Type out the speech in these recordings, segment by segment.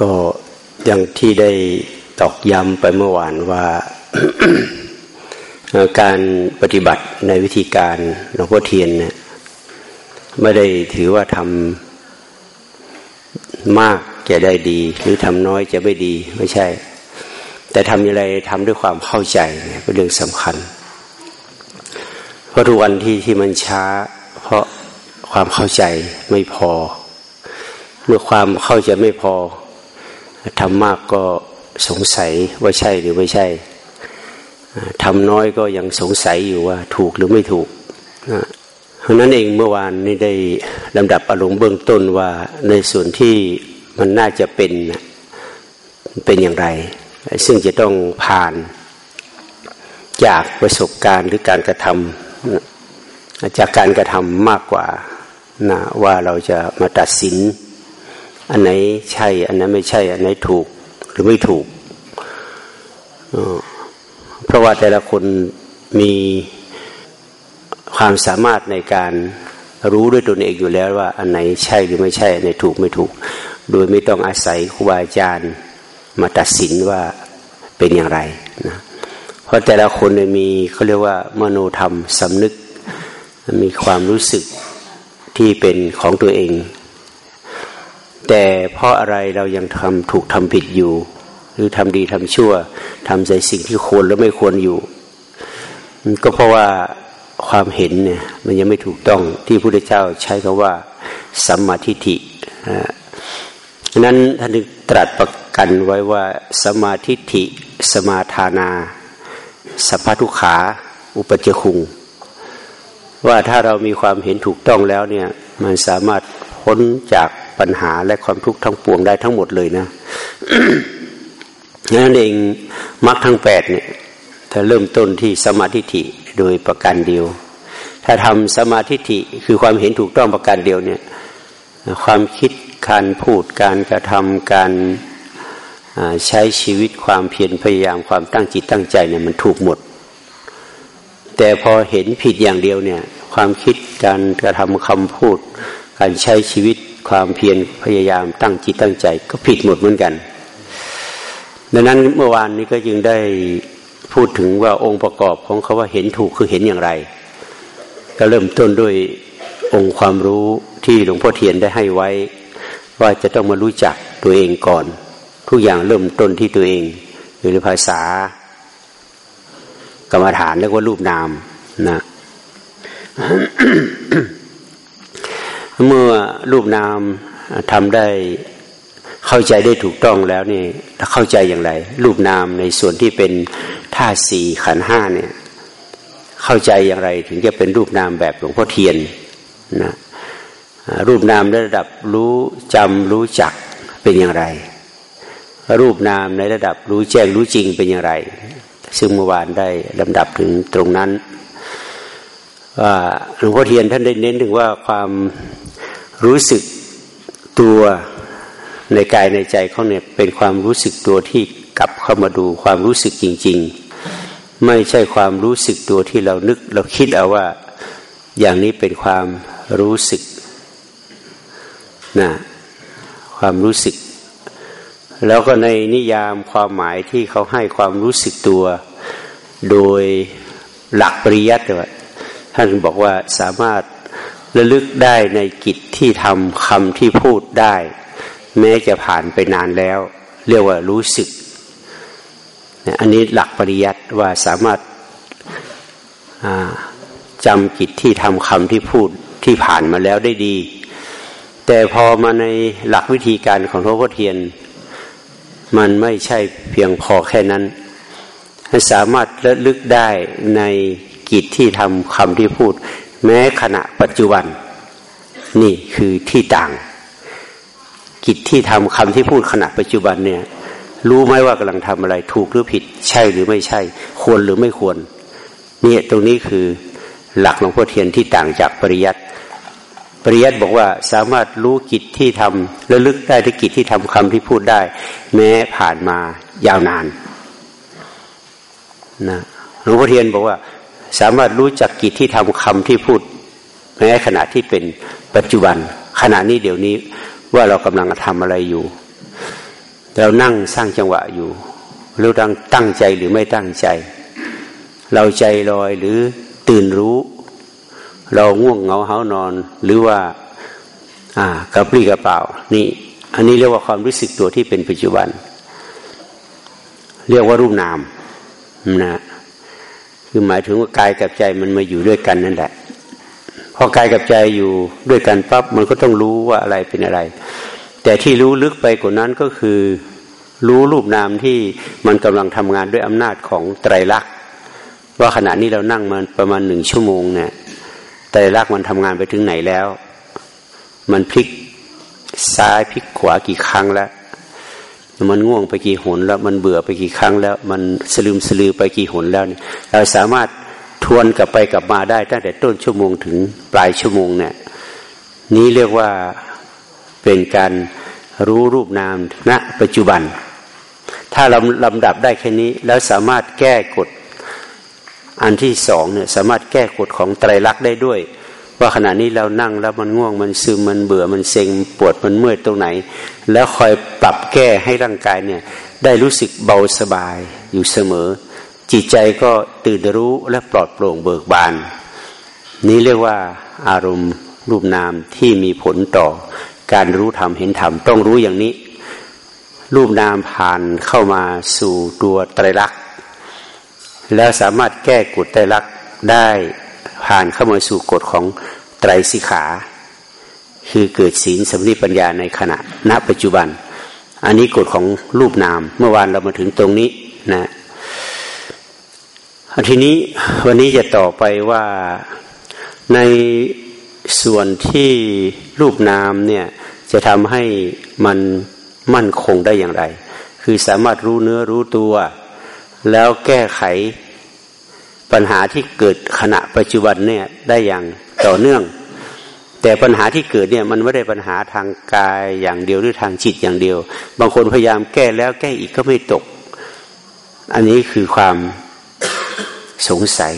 ก็อย่างที่ได้ตอกย้ำไปเมื่อวานว่าการปฏิบัติในวิธีการหลวงพ่อเทียนเนี่ยไม่ได้ถือว่าทำมากจะได้ดี หรือทำน้อยจะไม่ดีไม่ใช่ แต่ทำอะไรทำด้วยความเข้าใจเป็นเรื่องสำคัญ เพราะทุกวันที่ที่มันช้า เพราะความเข้าใจไม่พอ เมื่อความเข้าใจไม่พอ ทำมากก็สงสัยว่าใช่หรือไม่ใช่ทำน้อยก็ยังสงสัยอยู่ว่าถูกหรือไม่ถูกเพราะนั้นเองเมื่อวานนี้ได้ลำดับอารมณ์เบื้องต้นว่าในส่วนที่มันน่าจะเป็นเป็นอย่างไร ซึ่งจะต้องผ่านจากประสบการณ์หรือการกระทำจากการกระทำมากกว่านะว่าเราจะมาตัดสิน อันไหนใช่ อันนั้นไม่ใช่ อันไหนถูกหรือไม่ถูก เพราะว่าแต่ละคนมีความสามารถในการรู้ด้วยตนเองอยู่แล้วว่า อันไหนใช่หรือไม่ใช่ อันไหนถูกไม่ถูก โดยไม่ต้องอาศัยครูบาอาจารย์มาตัดสินว่าเป็นอย่างไรนะเพราะแต่ละคนมีเขาเรียกว่ามโนธรรมสำนึก มีความรู้สึกที่เป็นของตัวเอง แต่เพราะอะไรเรายังทำถูกทำผิดอยู่ หรือทำดีทำชั่วทำใจสิ่งที่ควรหรือไม่ควรอยู่ ก็เพราะว่าความเห็นเนี่ยมันยังไม่ถูกต้องที่พระพุทธเจ้าใช้คำว่าสัมมาทิฏฐินั้นท่านตรัสประกันไว้ว่าสมาธิฐิ สมาทานา สัพพทุขา อุปเจคุง ว่าถ้าเรามีความเห็นถูกต้องแล้วเนี่ยมันสามารถพ้นจาก ปัญหาและความทุกข์ทั้งปวงได้ทั้งหมดเลยนะนั่นเองมรรคทั้งแปดเนี่ยถ้าเริ่มต้นที่สมาธิิโดยประการเดียว ถ้าทำสมาธิิคือความเห็นถูกต้องประการเดียวเนี่ย ความคิดการพูดการกระทำการใช้ชีวิตความเพียรพยายามความตั้งจิตตั้งใจเนี่ยมันถูกหมด แต่พอเห็นผิดอย่างเดียวเนี่ย ความคิดการกระทำคำพูด การใช้ชีวิตความเพียรพยายามตั้งจิตตั้งใจ ก็ผิดหมดเหมือนกัน ดังนั้นเมื่อวานนี้ก็จึงได้พูดถึงว่าองค์ประกอบของเขาว่าเห็นถูกคือเห็นอย่างไร ก็เริ่มต้นด้วยองค์ความรู้ที่หลวงพ่อเทียนได้ให้ไว้ ว่าจะต้องมารู้จักตัวเองก่อน ทุกอย่างเริ่มต้นที่ตัวเองหรือภาษากรรมฐานเรียกว่ารูปนามนะ เมื่อรูปนามทำได้เข้าใจได้ถูกต้องแล้วนี่เข้าใจอย่างไร รูปนามในส่วนที่เป็นธาสี่ขันห้าเนี่ย เข้าใจอย่างไร ถึงจะเป็นรูปนามแบบหลวงพ่อเทียนนะรูปนามในระดับรู้จำรู้จักเป็นอย่างไร รูปนามในระดับรู้แจ้งรู้จริงเป็นอย่างไร ซึ่งเมื่อวานได้ลำดับถึงตรงนั้นว่าหลวงพ่อเทียนท่านได้เน้นถึงว่าความ รู้สึกตัวในกายในใจเขาเนี่ยเป็นความรู้สึกตัวที่กลับเข้ามาดูความรู้สึกจริง ๆ ไม่ใช่ความรู้สึกตัวที่เรานึกเราคิดเอาว่าอย่างนี้เป็นความรู้สึกนะความรู้สึก แล้วก็ในนิยามความหมายที่เขาให้ความรู้สึกตัว โดยหลักปริยัติท่านบอกว่าสามารถ ระลึกได้ในกิจที่ทำคำที่พูดได้ แม้จะผ่านไปนานแล้ว เรียกว่ารู้สึก อันนี้หลักปริยัติว่าสามารถจำกิจที่ทำคำที่พูดที่ผ่านมาแล้วได้ดี แต่พอมาในหลักวิธีการของหลวงพ่อเทียน มันไม่ใช่เพียงพอแค่นั้นสามารถระลึกได้ในกิจที่ทำคำที่พูด แม้ขณะปัจจุบัน นี่คือที่ต่าง กิจที่ทำคำที่พูดขณะปัจจุบันเนี่ย รู้ไหมว่ากำลังทำอะไร ถูกหรือผิด ใช่หรือไม่ใช่ ควรหรือไม่ควร เนี่ยตรงนี้คือหลักหลวงพ่อเทียนที่ต่างจากปริยัติปริยัติบอกว่าสามารถรู้กิจที่ทำและลึกได้ที่กิจที่ทำคำที่พูดได้ แม้ผ่านมายาวนานนะหลวงพ่อเทียนบอกว่า สามารถรู้จักกิจที่ทำคำที่พูดแม้ขณะที่เป็นปัจจุบัน ขณะนี้เดี๋ยวนี้ว่าเรากำลังทำอะไรอยู่ เรานั่งสร้างจังหวะอยู่เราดังตั้งใจหรือไม่ตั้งใจ เราใจลอยหรือตื่นรู้ เราง่วงเหงาเหานอน หรือว่าอ่ากระปรี้กระเป๋านี่อันนี้เรียกว่าความรู้สึกตัวที่เป็นปัจจุบัน เรียกว่ารูปนามนะ คือหมายถึงว่ากายกับใจมันมาอยู่ด้วยกันนั่นแหละพอกายกับใจอยู่ด้วยกันปั๊บมันก็ต้องรู้ว่าอะไรเป็นอะไร แต่ที่รู้ลึกไปกว่านั้นก็คือ รู้รูปนามที่มันกำลังทำงานด้วยอำนาจของไตรลักษณ์ว่าขณะนี้เรานั่งมันประมาณหนึ่งชั่วโมงเนี่ยไตรลักษณ์มันทำงานไปถึงไหนแล้ว มันพลิกซ้ายพลิกขวากี่ครั้งแล้ว มันง่วงไปกี่หนแล้วมันเบื่อไปกี่ครั้งแล้ว มันสลืมสลือไปกี่หนแล้วเนี่ยเราสามารถทวนกลับไปกลับมาได้ตั้งแต่ต้นชั่วโมงถึงปลายชั่วโมงเนี่ยนี้เรียกว่าเป็นการรู้รูปนามณปัจจุบัน ถ้าเราลำดับได้แค่นี้ แล้วสามารถแก้กฎอันที่สองเนี่ยสามารถแก้กฎของไตรลักษณ์ได้ด้วย ว่าขณะนี้เรานั่งแล้วมันง่วงมันซึมมันเบื่อมันเซ็งปวดมันเมื่อยตรงไหน แล้วคอยปรับแก้ให้ร่างกายเนี่ยได้รู้สึกเบาสบายอยู่เสมอ จิตใจก็ตื่นรู้และปลอดโปร่งเบิกบาน นี้เรียกว่าอารมณ์รูปนามที่มีผลต่อการรู้ธรรมเห็นธรรมต้องรู้อย่างนี้ รูปนามผ่านเข้ามาสู่ตัวไตรลักษณ์แล้วสามารถแก้กุฎไตรลักษณ์ได้ ผ่านเข้ามาสู่กฎของไตรสิขา คือเกิดศีลสมาธิปัญญาในขณะ ณปัจจุบัน อันนี้กฎของรูปนาม เมื่อวานเรามาถึงตรงนี้นะทีนี้วันนี้จะต่อไปว่าในส่วนที่รูปนามเนี่ยจะทำให้มันมั่นคงได้อย่างไร คือสามารถรู้เนื้อรู้ตัว แล้วแก้ไข ปัญหาที่เกิดขณะปัจจุบันเนี่ยได้อย่างต่อเนื่อง แต่ปัญหาที่เกิดเนี่ยมันไม่ได้ปัญหาทางกายอย่างเดียวหรือทางจิตอย่างเดียว บางคนพยายามแก้แล้วแก้อีกก็ไม่ตก อันนี้คือความสงสัย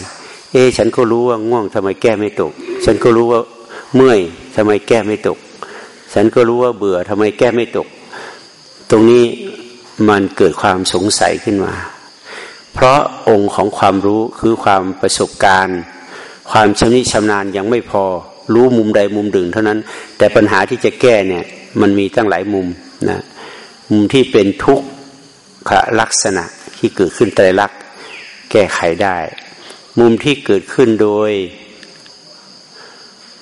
เอ๊ฉันก็รู้ว่าง่วงทำไมแก้ไม่ตก ฉันก็รู้ว่าเมื่อยทำไมแก้ไม่ตก ฉันก็รู้ว่าเบื่อทำไมแก้ไม่ตก ตรงนี้มันเกิดความสงสัยขึ้นมา เพราะองค์ของความรู้คือความประสบการณ์ ความชำนิชำนาญยังไม่พอ รู้มุมใดมุมหนึ่งเท่านั้น แต่ปัญหาที่จะแก้เนี่ยมันมีตั้งหลายมุมนะมุมที่เป็นทุกขลักษณะที่เกิดขึ้นไตรลักษณ์แก้ไขได้ มุมที่เกิดขึ้นโดย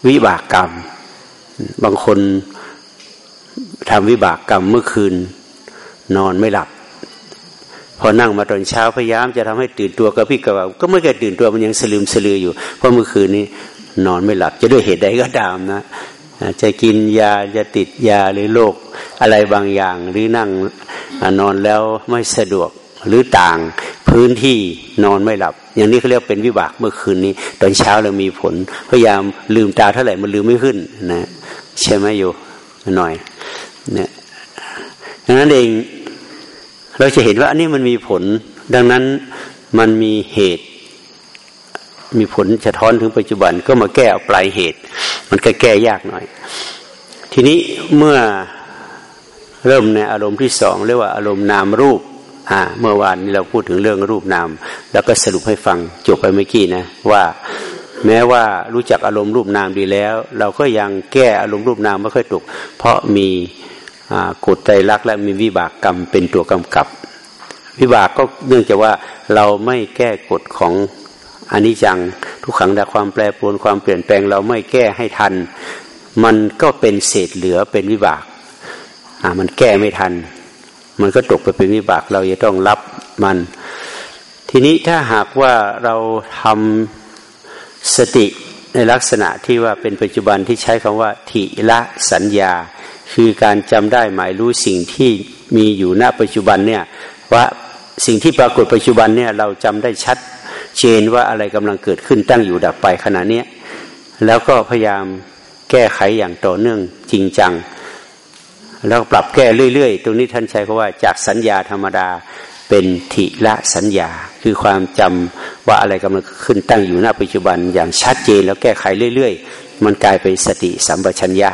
วิบากกรรม บางคนทำวิบากกรรมเมื่อคืนนอนไม่หลับ พอนั่งมาตอนเช้าพยายามจะทำให้ตื่นตัวกับพี่กับก็ไม่แก่ตื่นตัวมันยังสลืมสลืออยู่ เพราะเมื่อคืนนี้นอนไม่หลับจะด้วยเหตุใดก็ตามนะจะกินยาจะติดยาหรือโรคอะไรบางอย่าง หรือนั่งนอนแล้วไม่สะดวกหรือต่างพื้นที่นอนไม่หลับ อย่างนี้เขาเรียกเป็นวิบากเมื่อคืนนี้ ตอนเช้าเรามีผล พยายามลืมตาเท่าไหร่มันลืมไม่ขึ้นนะใช่ไหมอยู่หน่อยเนี่ยดังนั้นเอง เราจะเห็นว่าอันนี้มันมีผล ดังนั้นมันมีเหตุ มีผลจะท้อนถึงปัจจุบันก็มาแก้ปลายเหตุ มันก็แก้ยากหน่อย ทีนี้เมื่อเริ่มในอารมณ์ที่สองเรียกว่าอารมณ์นามรูปอ่าเมื่อวานนี้เราพูดถึงเรื่องรูปนาม แล้วก็สรุปให้ฟังจบไปเมื่อกี้นะว่าแม้ว่ารู้จักอารมณ์รูปนามดีแล้ว เราก็ยังแก้อารมณ์รูปนามไม่ค่อยถูกเพราะมี กฎใจรักและมีวิบากกรรมเป็นตัวกำกับ วิบากก็เนื่องจากว่าเราไม่แก้กฎของอนิจจังทุกขังแต่ความแปรปรวนความเปลี่ยนแปลง เราไม่แก้ให้ทัน มันก็เป็นเศษเหลือเป็นวิบากมันแก้ไม่ทัน มันก็ตกไปเป็นวิบากเราจะต้องรับมัน ทีนี้ถ้าหากว่าเราทำสติในลักษณะที่ว่าเป็นปัจจุบันที่ใช้คำว่า ทิละสัญญา คือการจำได้หมายรู้สิ่งที่มีอยู่ณปัจจุบันเนี่ยว่าสิ่งที่ปรากฏปัจจุบันเนี่ยเราจำได้ชัดเจนว่าอะไรกำลังเกิดขึ้นตั้งอยู่ดับไปขณะนี้แล้วก็พยายามแก้ไขอย่างต่อเนื่องจริงจัง แล้วปรับแก้เรื่อยๆ ตรงนี้ท่านใช้คำว่าจากสัญญาธรรมดาเป็นทิละสัญญา คือความจำว่าอะไรกำลังขึ้นตั้งอยู่หน้าปัจจุบันอย่างชัดเจนแล้วแก้ไขเรื่อยๆ มันกลายเป็นสติสัมปชัญญะ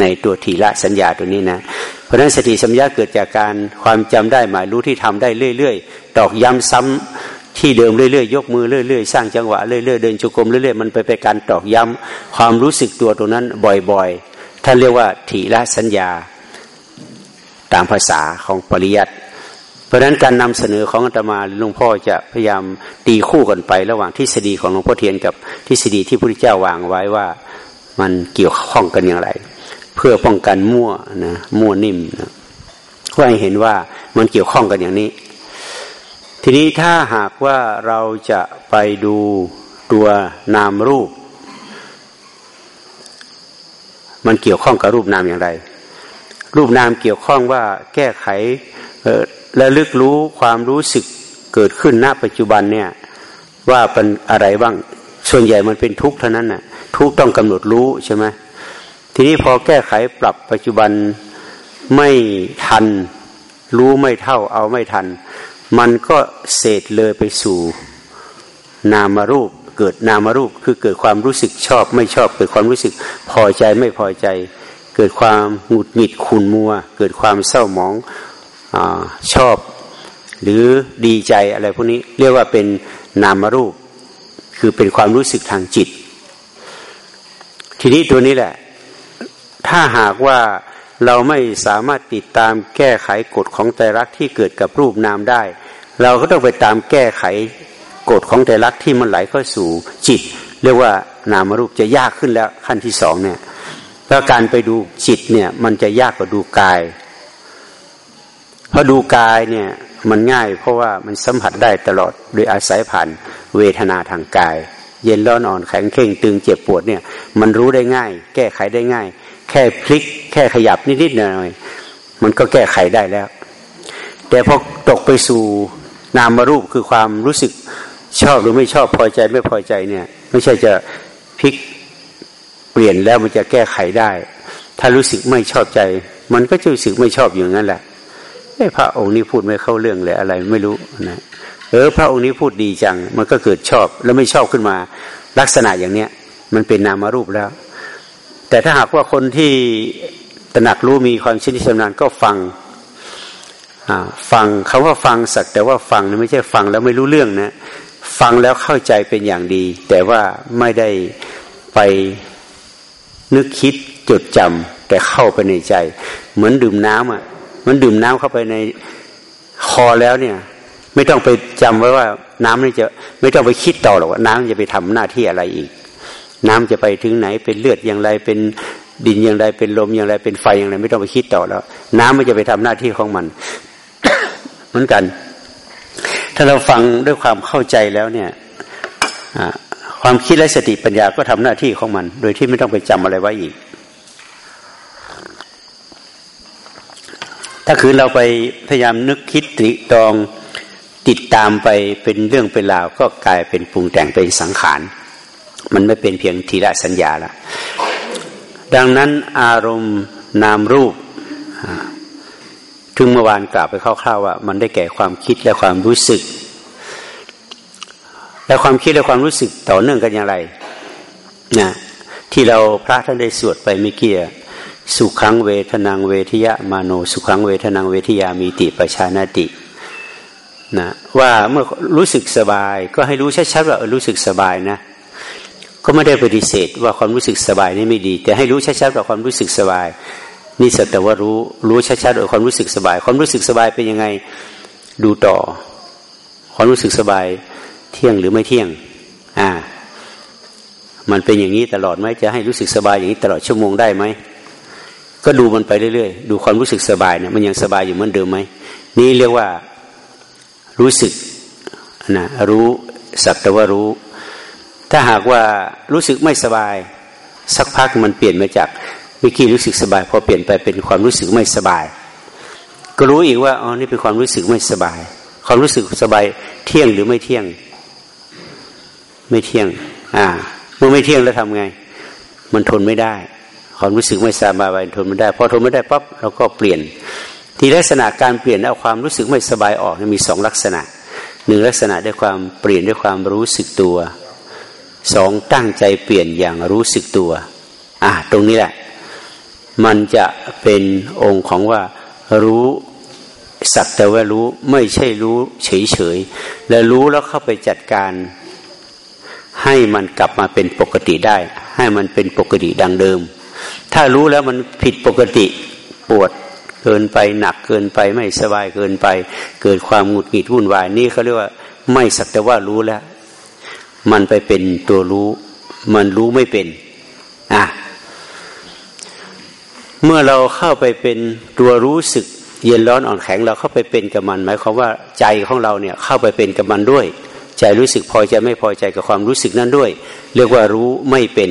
ในตัวทีละสัญญาตัวนี้นะ เพราะฉะนั้นสติสัญญาเกิดจากการความจำได้หมายรู้ที่ทำได้เรื่อยๆตอกย้ำซ้ำที่เดิมเรื่อยๆยกมือเรื่อยๆสร้างจังหวะเรื่อยๆเดินจุกรมเรื่อยๆมันไปเป็นการตอกย้ำความรู้สึกตัวตรงนั้นบ่อยๆท่านเรียกว่าทีละสัญญาตามภาษาของปริยัติเพราะฉะนั้นการนำเสนอของอาตมาหลวงพ่อจะพยายามตีคู่กันไประหว่างทฤษฎีของหลวงพ่อเทียนกับทฤษฎีที่พระพุทธเจ้าวางไว้ว่ามันเกี่ยวข้องกันอย่างไร เพื่อป้องกันมั่วนะมั่วนิ่มนะเพื่อให้เห็นว่ามันเกี่ยวข้องกันอย่างนี้ ทีนี้ถ้าหากว่าเราจะไปดูตัวนามรูป มันเกี่ยวข้องกับรูปนามอย่างไร รูปนามเกี่ยวข้องว่าแก้ไขและลึกรู้ความรู้สึกเกิดขึ้นณปัจจุบันเนี่ยว่าเป็นอะไรบ้างส่วนใหญ่มันเป็นทุกข์เท่านั้นน่ะทุกต้องกำหนดรู้ใช่ไหม ทีนี้พอแก้ไขปรับปัจจุบันไม่ทัน รู้ไม่เท่าเอาไม่ทัน มันก็เศษเลยไปสู่นามารูปเกิดนามารูปคือเกิดความรู้สึกชอบไม่ชอบ เกิดความรู้สึกพอใจไม่พอใจ เกิดความหงุดหงิดขุนมัว เกิดความเศร้าหมองอชอบ หรือดีใจอะไรพวกนี้เรียกว่าเป็นนามารูป คือเป็นความรู้สึกทางจิต ทีนี้ตัวนี้แหละ ถ้าหากว่าเราไม่สามารถติดตามแก้ไขกฎของใจรักที่เกิดกับรูปนามได้ เราก็ต้องไปตามแก้ไขกฎของใจรักที่มันไหลเข้าสู่จิต เรียกว่านามรูปจะยากขึ้นแล้วขั้นที่สองเนี่ยแล้วการไปดูจิตเนี่ยมันจะยากกว่าดูกายเพราะดูกายเนี่ยมันง่ายเพราะว่ามันสัมผัสได้ตลอดโดยอาศัยผ่านเวทนาทางกาย เย็นร้อนอ่อนแข็งเข่งตึงเจ็บปวดเนี่ยมันรู้ได้ง่าย แก้ไขได้ง่าย ค่พลิก แค่ขยับนิดๆหน่อยๆมันก็แก้ไขได้แล้ว แต่พอตกไปสู่นามรูปคือความรู้สึกชอบหรือไม่ชอบพอใจไม่พอใจเนี่ย ไม่ใช่จะพลิกเปลี่ยนแล้วมันจะแก้ไขได้ ถ้ารู้สึกไม่ชอบใจ มันก็จะรู้สึกไม่ชอบอย่างนั้นแหละไอ้พระองค์นี้พูดไม่เข้าเรื่องเลยอะไรไม่รู้นะเออ พระองค์นี้พูดดีจัง มันก็เกิดชอบแล้วไม่ชอบขึ้นมา ลักษณะอย่างเนี้ยมันเป็นนามารูปแล้ว แต่ถ้าหากว่าคนที่ตระหนักรู้มีความชินชำนาญก็ฟังฟังเขาว่าฟังสักแต่ว่าฟังไม่ใช่ฟังแล้วไม่รู้เรื่องนะฟังแล้วเข้าใจเป็นอย่างดี แต่ว่าไม่ได้ไปนึกคิดจดจำแต่เข้าไปในใจ เหมือนดื่มน้ำอะมันดื่มน้ำเข้าไปในคอแล้วเนี่ย ไม่ต้องไปจำไว้ว่าน้ำนี่จะไม่ต้องไปคิดต่อหรอกว่าน้ำจะไปทำหน้าที่อะไรอีก น้ำจะไปถึงไหน เป็นเลือดอย่างไรเป็นดินอย่างไรเป็นลมอย่างไรเป็นไฟอย่างไรไม่ต้องไปคิดต่อแล้ว น้ำมันจะไปทำหน้าที่ของมัน เหมือนกัน ถ้าเราฟังด้วยความเข้าใจแล้วเนี่ยความคิดและสติปัญญาก็ทำหน้าที่ของมัน โดยที่ไม่ต้องไปจำอะไรไว้อีก ถ้าคือเราไปพยายามนึกคิดตริตรองติดตามไปเป็นเรื่องเป็นราวก็กลายเป็นปรุงแต่งเป็นสังขาร มันไม่เป็นเพียงทีละสัญญาละดังนั้นอารมณ์นามรูปถึงเมื่อวานกล่าวไปคร่าวๆว่ามันได้แก่ความคิดและความรู้สึก และความคิดและความรู้สึกต่อเนื่องกันอย่างไรนะที่เราพระท่านได้สวดไปเมื่อกี้สุขังเวทนางเวทยะมาโน สุขังเวทนางเวทยามีติปชานาตินะว่าเมื่อรู้สึกสบาย ก็ให้รู้ชัดๆว่ารู้สึกสบายนะ ก็ไม่ได้ปฏิเสธว่าความรู้สึกสบายนี่ไม่ดี แต่ให้รู้ชัดๆว่าความรู้สึกสบาย นี่สัแต่ว่ารู้รู้ชัดๆว่าความรู้สึกสบาย ความรู้สึกสบายเป็นยังไงดูต่อ ความรู้สึกสบายเที่ยงหรือไม่เที่ยง อ่า มันเป็นอย่างนี้ตลอดไหมจะให้รู้สึกสบายอย่างนี้ตลอดชั่วโมงได้ไหมก็ดูมันไปเรื่อยๆ ดูความรู้สึกสบายเนี่ยมันยังสบายอยู่เหมือนเดิมไหมนี่เรียกว่ารู้สึกนะรู้สักแต่ว่ารู้ ถ้าหากว่ารู้สึกไม่สบาย สักพักมันเปลี่ยนมาจากเมื่อกี้รู้สึกสบาย พอเปลี่ยนไปเป็นความรู้สึกไม่สบาย ก็รู้อีกว่าอ๋อนี่เป็นความรู้สึกไม่สบาย ความรู้สึกสบายเที่ยงหรือไม่เที่ยง ไม่เที่ยง อ่า เมื่อไม่เที่ยงแล้วทำไง มันทนไม่ได้ ความรู้สึกไม่สบายทนไม่ได้ พอทนไม่ได้ปั๊บเราก็เปลี่ยน ที่ลักษณะการเปลี่ยนเอาความรู้สึกไม่สบายออกมีสองลักษณะหนึ่งลักษณะด้วยความเปลี่ยนด้วยความรู้สึกตัว สองตั้งใจเปลี่ยนอย่างรู้สึกตัว อ่า ตรงนี้แหละ มันจะเป็นองค์ของว่ารู้สักแต่ว่ารู้ไม่ใช่รู้เฉยๆและรู้แล้วเข้าไปจัดการ ให้มันกลับมาเป็นปกติได้ ให้มันเป็นปกติดังเดิม ถ้ารู้แล้วมันผิดปกติปวดเกินไปหนักเกินไปไม่สบายเกินไป เกิดความหงุดหงิดวุ่นวายนี่เขาเรียกว่า ไม่สักแต่ว่ารู้แล้ว มันไปเป็นตัวรู้ มันรู้ไม่เป็น อะ เมื่อเราเข้าไปเป็นตัวรู้สึก เย็นร้อนอ่อนแข็งเราเข้าไปเป็นกับมัน หมายความว่าใจของเราเนี่ยเข้าไปเป็นกับมันด้วย ใจรู้สึกพอใจไม่พอใจกับความรู้สึกนั้นด้วย เรียกว่ารู้ไม่เป็น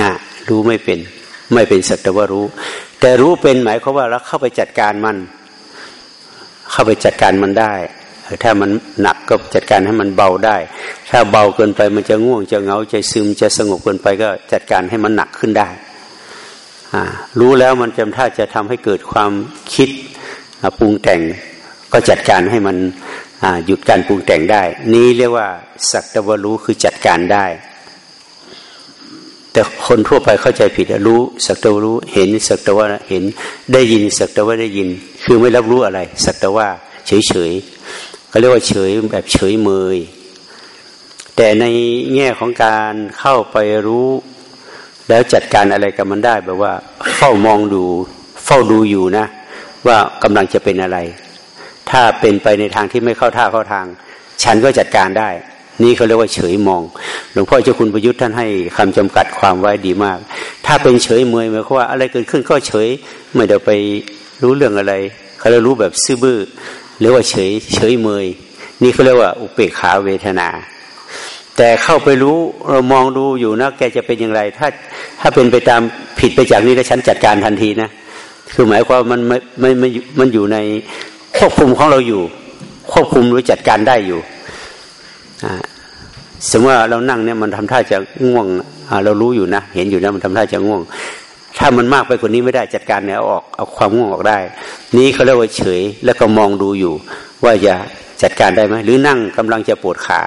อ่ารู้ไม่เป็น ไม่เป็นสัตว์ว่ารู้ แต่รู้เป็นหมายความว่าเราเข้าไปจัดการมัน เข้าไปจัดการมันได้ ถ้ามันหนักก็จัดการให้มันเบาได้ ถ้าเบาเกินไปมันจะง่วงจะเหงาใจซึมจะสงบเกินไปก็จัดการให้มันหนักขึ้นได้รู้แล้วมันจำท่าจะทำให้เกิดความคิดปรุงแต่งก็จัดการให้มันหยุดการปรุงแต่งได้ นี้เรียกว่าสักตะวรู้คือจัดการได้ แต่คนทั่วไปเข้าใจผิดรู้สักตะวรู้เห็นสักตะว่าเห็นได้ยินสักตะว่าได้ยิน คือไม่รับรู้อะไร สักตะว่าเฉยเฉย เขาเรียกว่าเฉยแบบเฉยเมย แต่ในแง่ของการเข้าไปรู้ แล้วจัดการอะไรกับมันได้แบบว่า เฝ้ามองดู เฝ้าดูอยู่นะ ว่ากำลังจะเป็นอะไร ถ้าเป็นไปในทางที่ไม่เข้าท่าเข้าทาง ฉันก็จัดการได้ นี่เขาเรียกว่าเฉยมอง หลวงพ่อเจ้าคุณประยุทธ์ท่านให้คำจำกัดความไว้ดีมาก ถ้าเป็นเฉยเมยหมายความว่าอะไรเกิดขึ้นก็เฉยไม่เดี๋ยวไปรู้เรื่องอะไรเขาเรียกรู้แบบซื่อบื้อ หรือว่าเฉยเฉยเมย นี่เขาเรียกว่าอุเบกขาเวทนา แต่เข้าไปรู้เรามองดูอยู่นะแกจะเป็นอย่างไร ถ้าถ้าเป็นไปตามผิดไปจากนี้แล้วฉันจัดการทันทีนะคือหมายความมันไม่ไม่ไม่มันอยู่ในควบคุมของเราอยู่ ควบคุมหรือจัดการได้อยู่สมมติว่าเรานั่งเนี่ยมันทำท่าจะง่วงเรารู้อยู่นะ เห็นอยู่นะมันทำท่าจะง่วง ถ้ามันมากไปกว่านี้ไม่ได้จัดการเนี่ยเอาออกเอาความง่วงออกได้ นี้เขาเรียกว่าเฉย แล้วก็มองดูอยู่ ว่าจะจัดการได้ไหมหรือนั่งกำลังจะปวดขา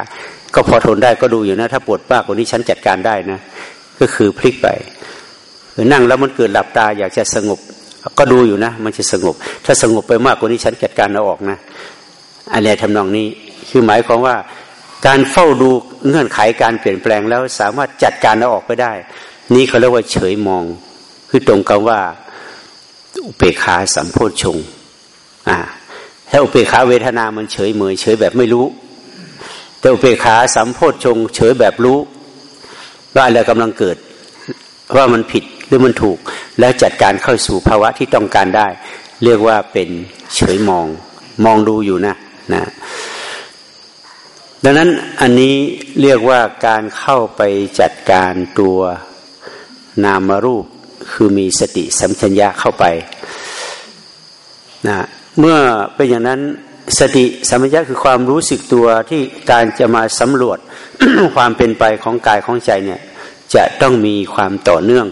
ก็พอทนได้ก็ดูอยู่นะ ถ้าปวดมากกว่านี้ฉันจัดการได้นะ ก็คือพลิกไปหรือนั่งแล้วมันเกิดหลับตาอยากจะสงบ ก็ดูอยู่นะ มันจะสงบ ถ้าสงบไปมากกว่านี้ฉันจัดการเอาออกนะอันนี้ทำนองนี้คือหมายความว่าการเฝ้าดูเงื่อนไขการเปลี่ยนแปลงแล้วสามารถจัดการเอาออกไปได้ นี้เขาเรียกว่าเฉยมอง คือตรงกับว่าอุเบกขาสัมโพชงอ่าถ้าอุเบกขาเวทนา มันเฉยเมยเฉยแบบไม่รู้ แต่อุเบกขาสัมโพชงเฉยแบบรู้ว่าอะไรกำลังเกิด ว่ามันผิดหรือมันถูก แล้วจัดการเข้าสู่ภาวะที่ต้องการได้ เรียกว่าเป็นเฉยมอง มองดูอยู่นะนะดังนั้นอันนี้เรียกว่าการเข้าไปจัดการตัวนามรูป คือมีสติสัมชัญญะเข้าไปนะเมื่อเป็นอย่างนั้นสติสัมปชัญญะคือความรู้สึกตัวที่การจะมาสำรวจความเป็นไปของกายของใจเนี่ยจะต้องมีความต่อเนื่อง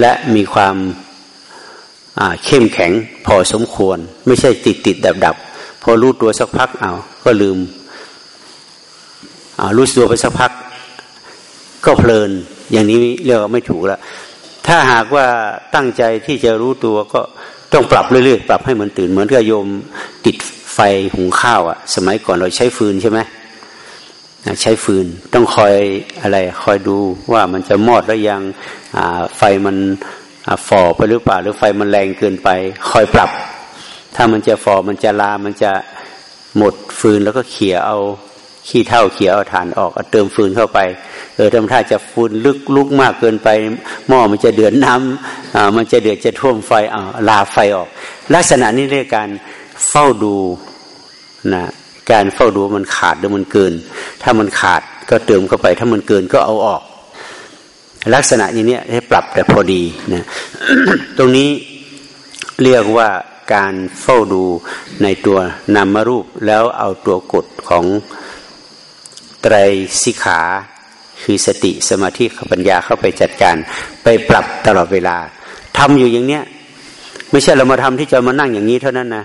และมีความเข้มแข็งพอสมควร ไม่ใช่ติดติดดับดับพอรู้ตัวสักพักเอาก็ลืมรู้ตัวไปสักพัก ก็เพลินอย่างนี้เรียกว่าไม่ถูกแล้ว ถ้าหากว่าตั้งใจที่จะรู้ตัวก็ต้องปรับเรื่อยๆ ปรับให้มันตื่น เหมือนกับโยมติดไฟหุงข้าวอะสมัยก่อนเราใช้ฟืนใช่ไหมใช้ฟืนต้องคอยอะไรคอยดูว่ามันจะมอดแล้วยังไฟมันฝ่อไปหรือเปล่า หรือไฟมันแรงเกินไป คอยปรับ ถ้ามันจะฝ่อมันจะลามันจะหมดฟืนแล้วก็เขี่ยเอาขี้เท่าเขี่ยเอาถ่านออกเอาเติมฟืนเข้าไป เออทำท่าจะฟืนลึกลุกมากเกินไป หม้อมันจะเดือดน้ำอ่ามันจะเดือดจะท่วมไฟอ่าลาไฟออก ลักษณะนี้เรียกการเฝ้าดูนะการเฝ้าดูมันขาดหรือมันเกิน ถ้ามันขาดก็เติมเข้าไป ถ้ามันเกินก็เอาออก ลักษณะนี้เนี่ยให้ปรับแต่พอดีนะตรงนี้เรียกว่าการเฝ้าดูในตัวนามรูปแล้วเอาตัวกฎของไตรสิขา คือสติสมาธิปัญญาเข้าไปจัดการ ไปปรับตลอดเวลาทำอยู่อย่างเนี้ยไม่ใช่เรามาทำที่จะมานั่งอย่างนี้เท่านั้นนะ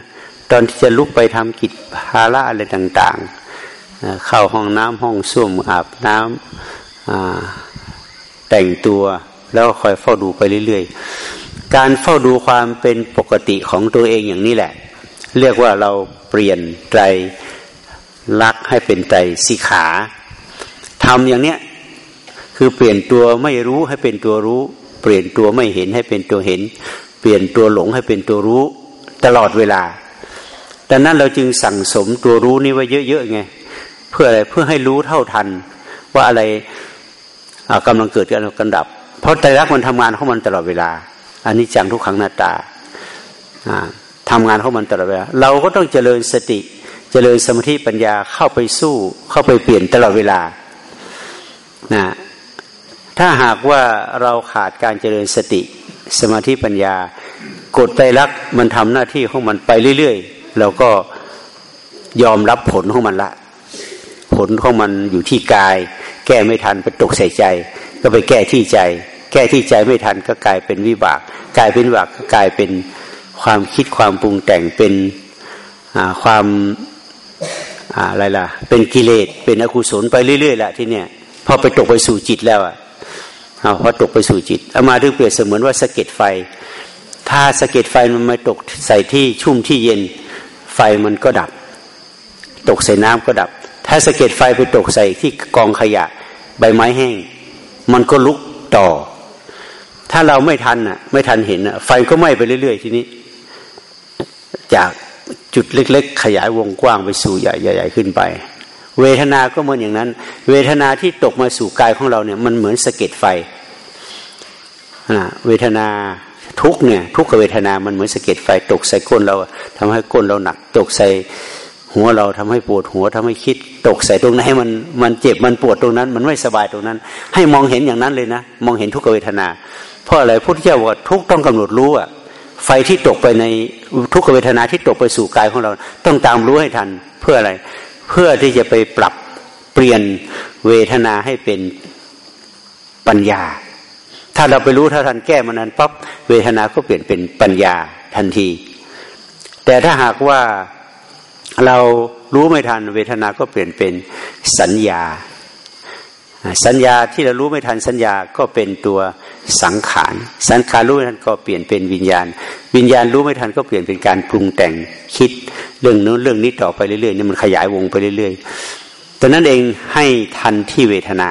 ตอนที่จะลุกไปทำกิจภาระอะไรต่างๆ เข้าห้องน้ำห้องส้วมอาบน้ำแต่งตัวแล้วคอยเฝ้าดูไปเรื่อยๆ การเฝ้าดูความเป็นปกติของตัวเองอย่างนี้แหละ เรียกว่าเราเปลี่ยนไตรลักให้เป็นไตรสิขาทำอย่างเนี้ย คือเปลี่ยนตัวไม่รู้ให้เป็นตัวรู้ เปลี่ยนตัวไม่เห็นให้เป็นตัวเห็น เปลี่ยนตัวหลงให้เป็นตัวรู้ ตลอดเวลาดังนั้นเราจึงสั่งสมตัวรู้นี้ไว้เยอะๆไงเพื่ออะไรเพื่อให้รู้เท่าทัน ว่าอะไรกำลังเกิดกันกันดับ เพราะใจรักมันทำงานของมันตลอดเวลา อันนี้จังทุกขังหน้าตาทำงานของมันตลอดเวลา เราก็ต้องเจริญสติเจริญสมาธิปัญญาเข้าไปสู้เข้าไปเปลี่ยนตลอดเวลานะ ถ้าหากว่าเราขาดการเจริญสติสมาธิปัญญากดใจรักมันทำหน้าที่ของมันไปเรื่อยๆเราก็ยอมรับผลของมันละ ผลของมันอยู่ที่กาย แก้ไม่ทันไปตกใส่ใจ ก็ไปแก้ที่ใจ แก้ที่ใจไม่ทันก็กลายเป็นวิบากกลายเป็นวิบากก็กลายเป็นความคิดความปรุงแต่งเป็นความอะไรล่ะ เป็นกิเลสเป็นอกุศลไปเรื่อยๆแหละที่เนี้ยพอไปตกไปสู่จิตแล้วอะ เพอตกไปสู่จิตเอามาถึงเปรียบเสมือนว่าสะเก็ดไฟ ถ้าสะเก็ดไฟมันมาตกใส่ที่ชุ่มที่เย็นไฟมันก็ดับ ตกใส่น้ำก็ดับ ถ้าสะเก็ดไฟไปตกใส่ที่กองขยะ ใบไม้แห้ง มันก็ลุกต่อ ถ้าเราไม่ทันอะ ไม่ทันเห็นอะ ไฟก็ไหม้ไปเรื่อย ๆ ทีนี้ จากจุดเล็ก ๆ ขยายวงกว้างไปสู่ใหญ่ๆขึ้นไป เวทนาก็เหมือนอย่างนั้น เวทนาที่ตกมาสู่กายของเราเนี่ยมันเหมือนสะเก็ดไฟเวทนาทุกเนี่ยทุกขเวทนามันเหมือนสะเก็ดไฟตกใส่ก้นเราทำให้ก้นเราหนัก ตกใส่หัวเราทำให้ปวดหัวทำให้คิด ตกใส่ตรงไหนมันมันเจ็บมันปวดตรงนั้น มันไม่สบายตรงนั้น ให้มองเห็นอย่างนั้นเลยนะ มองเห็นทุกขเวทนา เพราะอะไรพุทธเจ้าว่าทุกต้องกำหนดรู้อะไฟที่ตกไปในทุกขเวทนาที่ตกไปสู่กายของเรา ต้องตามรู้ให้ทันเพื่ออะไร เพื่อที่จะไปปรับเปลี่ยนเวทนาให้เป็นปัญญา ถ้าเราไปรู้ถ้าทันแก้มันนั้นปั๊บเวทนาก็เปลี่ยนเป็นปัญญาทันที แต่ถ้าหากว่าเรารู้ไม่ทันเวทนาก็เปลี่ยนเป็นสัญญา สัญญาที่เรารู้ไม่ทันสัญญาก็เป็นตัวสังขาร สังขารรู้ไม่ทันก็เปลี่ยนเป็นวิญญาณ วิญญาณรู้ไม่ทันก็เปลี่ยนเป็นการปรุงแต่งคิด เรื่องนู้นเรื่องนี้ต่อไปเรื่อยๆนี่มันขยายวงไปเรื่อยๆแตอนนั้นเองให้ทันที่เวทนา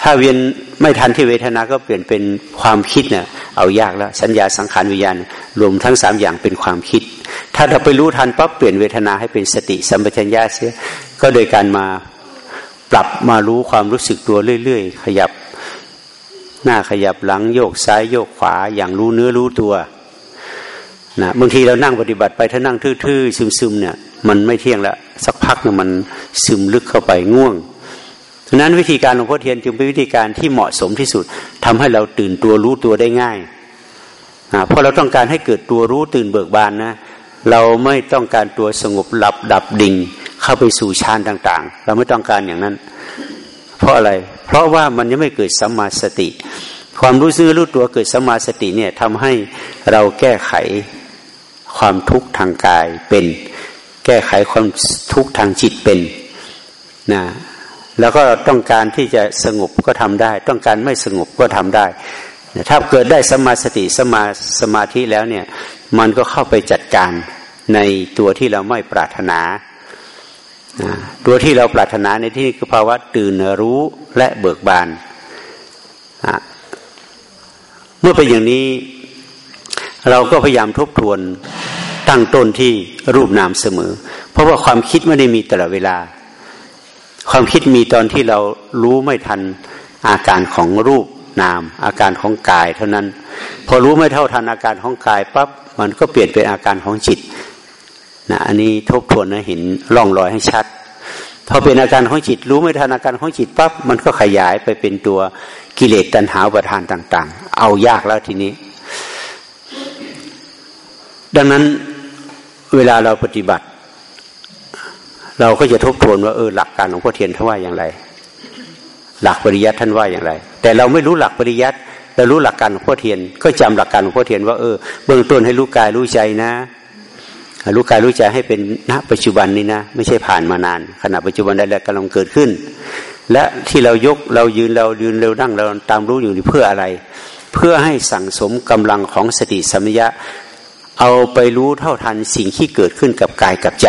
ถ้าเวียนไม่ทันที่เวทนาก็เปลี่ยนเป็นความคิดเนี่ยเอายากแล้วสัญญาสังขารวิญญาณรวมทั้งสามอย่างเป็นความคิด ถ้าเราไปรู้ทันปั๊บเปลี่ยนเวทนาให้เป็นสติสัมปชัญญะเสียก็โดยการมาปรับมารู้ความรู้สึกตัวเรื่อยๆ ขยับหน้าขยับหลังโยกซ้ายโยกขวาอย่างรู้เนื้อรู้ตัว นะบางทีเรานั่งปฏิบัติไปถ้านั่งทื่อๆซึมๆเนี่ย มันไม่เที่ยงล้วสักพักเนี่ยมันซึมลึกเข้าไปง่วงฉะนั้นวิธีการหลวงพ่อเทียนจึงเป็นวิธีการที่เหมาะสมที่สุดทำให้เราตื่นตัวรู้ตัวได้ง่ายเพราะเราต้องการให้เกิดตัวรู้ตื่นเบิกบานนะ เราไม่ต้องการตัวสงบหลับดับดิ่งเข้าไปสู่ฌานต่าง ๆ เราไม่ต้องการอย่างนั้น เพราะอะไร เพราะว่ามันยังไม่เกิดสัมมาสติ ความรู้ซื่อรู้ตัวเกิดสัมมาสติเนี่ยทำให้เราแก้ไข ความทุกข์ทางกายเป็น แก้ไขความทุกข์ทางจิตเป็นนะแล้วก็ต้องการที่จะสงบก็ทำได้ ต้องการไม่สงบก็ทำได้ถ้าเกิดได้สมาสติสมาสมาธิแล้วเนี่ย มันก็เข้าไปจัดการในตัวที่เราไม่ปรารถนาตัวที่เราปรารถนาในที่นี้คือภาวะตื่นรู้และเบิกบาน เมื่อเป็นอย่างนี้ เราก็พยายามทบทวน ตั้งต้นที่รูปนามเสมอ เพราะว่าความคิดไม่ได้มีตลอดเวลา ความคิดมีตอนที่เรารู้ไม่ทันอาการของรูปนาม อาการของกายเท่านั้น พอรู้ไม่เท่าทันอาการของกายปั๊บมันก็เปลี่ยนเป็นอาการของจิตนะอันนี้ทบทวนนะเห็นร่องรอยให้ชัดพอเป็นอาการของจิต รู้ไม่ทันอาการของจิตปั๊บมันก็ขยายไปเป็นตัวกิเลสตัณหาประทานต่าง ๆ เอายากแล้วทีนี้ ดังนั้น เวลาเราปฏิบัติ เราก็จะทบทวนว่าเออหลักการของพ่อเทียนท่านว่าอย่างไร หลักปริยัติท่านว่าอย่างไร แต่เราไม่รู้หลักปริยัติเรารู้หลักการของพ่อเทียน ก็จำหลักการของพ่อเทียนว่าเออเบื้องต้นให้รู้กายรู้ใจนะรู้กายรู้ใจให้เป็นณปัจจุบันนี้นะ ไม่ใช่ผ่านมานาน ขณะปัจจุบันได้แล้วกำลังเกิดขึ้น และที่เรายกเรายืนเรายืนเร็วนั่งเราตามรู้อยู่นี่เพื่ออะไร เพื่อให้สั่งสมกำลังของสติสัมยะ เอาไปรู้เท่าทันสิ่งที่เกิดขึ้นกับกายกับใจ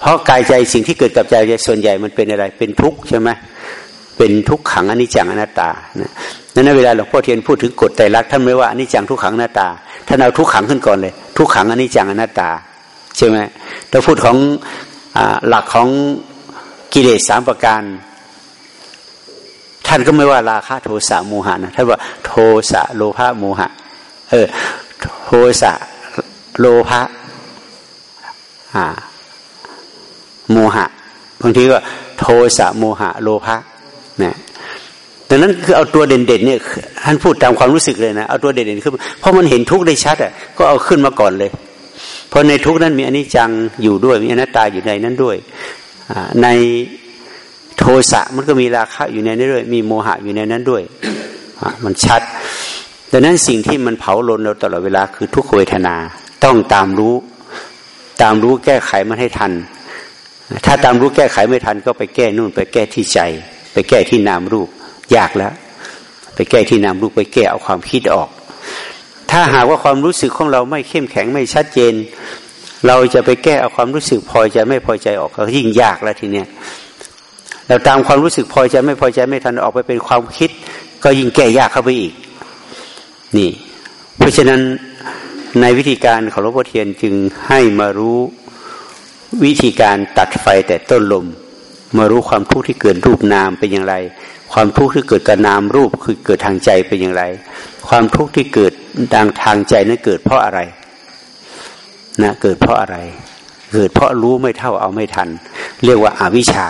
เพราะกายใจสิ่งที่เกิดกับใจส่วนใหญ่มันเป็นอะไร เป็นทุกข์ใช่ไหมเป็นทุกขังอนิจจังอนัตตานั้นเวลาหลวงพ่อเทียนพูดถึงกฎไตรลักษณ์ท่านไม่ว่าอนิจจังทุกขังอนัตตา ท่านเอาทุกขังขึ้นก่อนเลย ทุกขังอนิจจังอนัตตาใช่ไหมถ้าพูดของอหลักของกิเลสสามประการ ท่านก็ไม่ว่าราคะโทสะโมหะนะท่านว่าโทสะโลภะโมหะ เออ โทสะโลภะโมหะบางทีก็โทสะโมหะ โลภะนะดังนั้นคือเอาตัวเด่นๆเนี่ยท่านพูดตามความรู้สึกเลยนะเอาตัวเด่นๆขึ้นเพราะมันเห็นทุกข์ได้ชัดอะก็เอาขึ้นมาก่อนเลย เพราะในทุกข์นั้นมีอนิจจังอยู่ด้วยมีอนัตตาอยู่ในนั้นด้วยในโทสะมันก็มีราคะอยู่ในนั้นด้วย มีโมหะอยู่ในนั้นด้วยมันชัด ดังนั้นสิ่งที่มันเผาลนเราตลอดเวลาคือทุกขเวทนา ต้องตามรู้ ตามรู้แก้ไขมันให้ทัน ถ้าตามรู้แก้ไขไม่ทัน ก็ไปแก้นู่น ไปแก้ที่ใจ ไปแก้ที่นามรูป ยากแล้ว ไปแก้ที่นามรูปไปแก้เอาความคิดออก ถ้าหากว่าความรู้สึกของเราไม่เข้มแข็งไม่ชัดเจน เราจะไปแก้เอาความรู้สึกพอใจไม่พอใจออกก็ยิ่งยากแล้วทีเนี้ยเราตามความรู้สึกพอใจไม่พอใจไม่ทันออกไปเป็นความคิด ก็ยิ่งแก้ยากเข้าไปอีก นี่ เพราะฉะนั้นในวิธีการของหลวงพ่อเทียนจึงให้มารู้วิธีการตัดไฟแต่ต้นลม มารู้ความทุกข์ที่เกิดรูปนามเป็นอย่างไร ความทุกข์ที่เกิดกับนามรูปคือเกิดทางใจเป็นอย่างไร ความทุกข์ที่เกิดดังทางใจนั้นเกิดเพราะอะไรนะเกิดเพราะอะไร เกิดเพราะรู้ไม่เท่าเอาไม่ทัน เรียกว่าอาวิชชา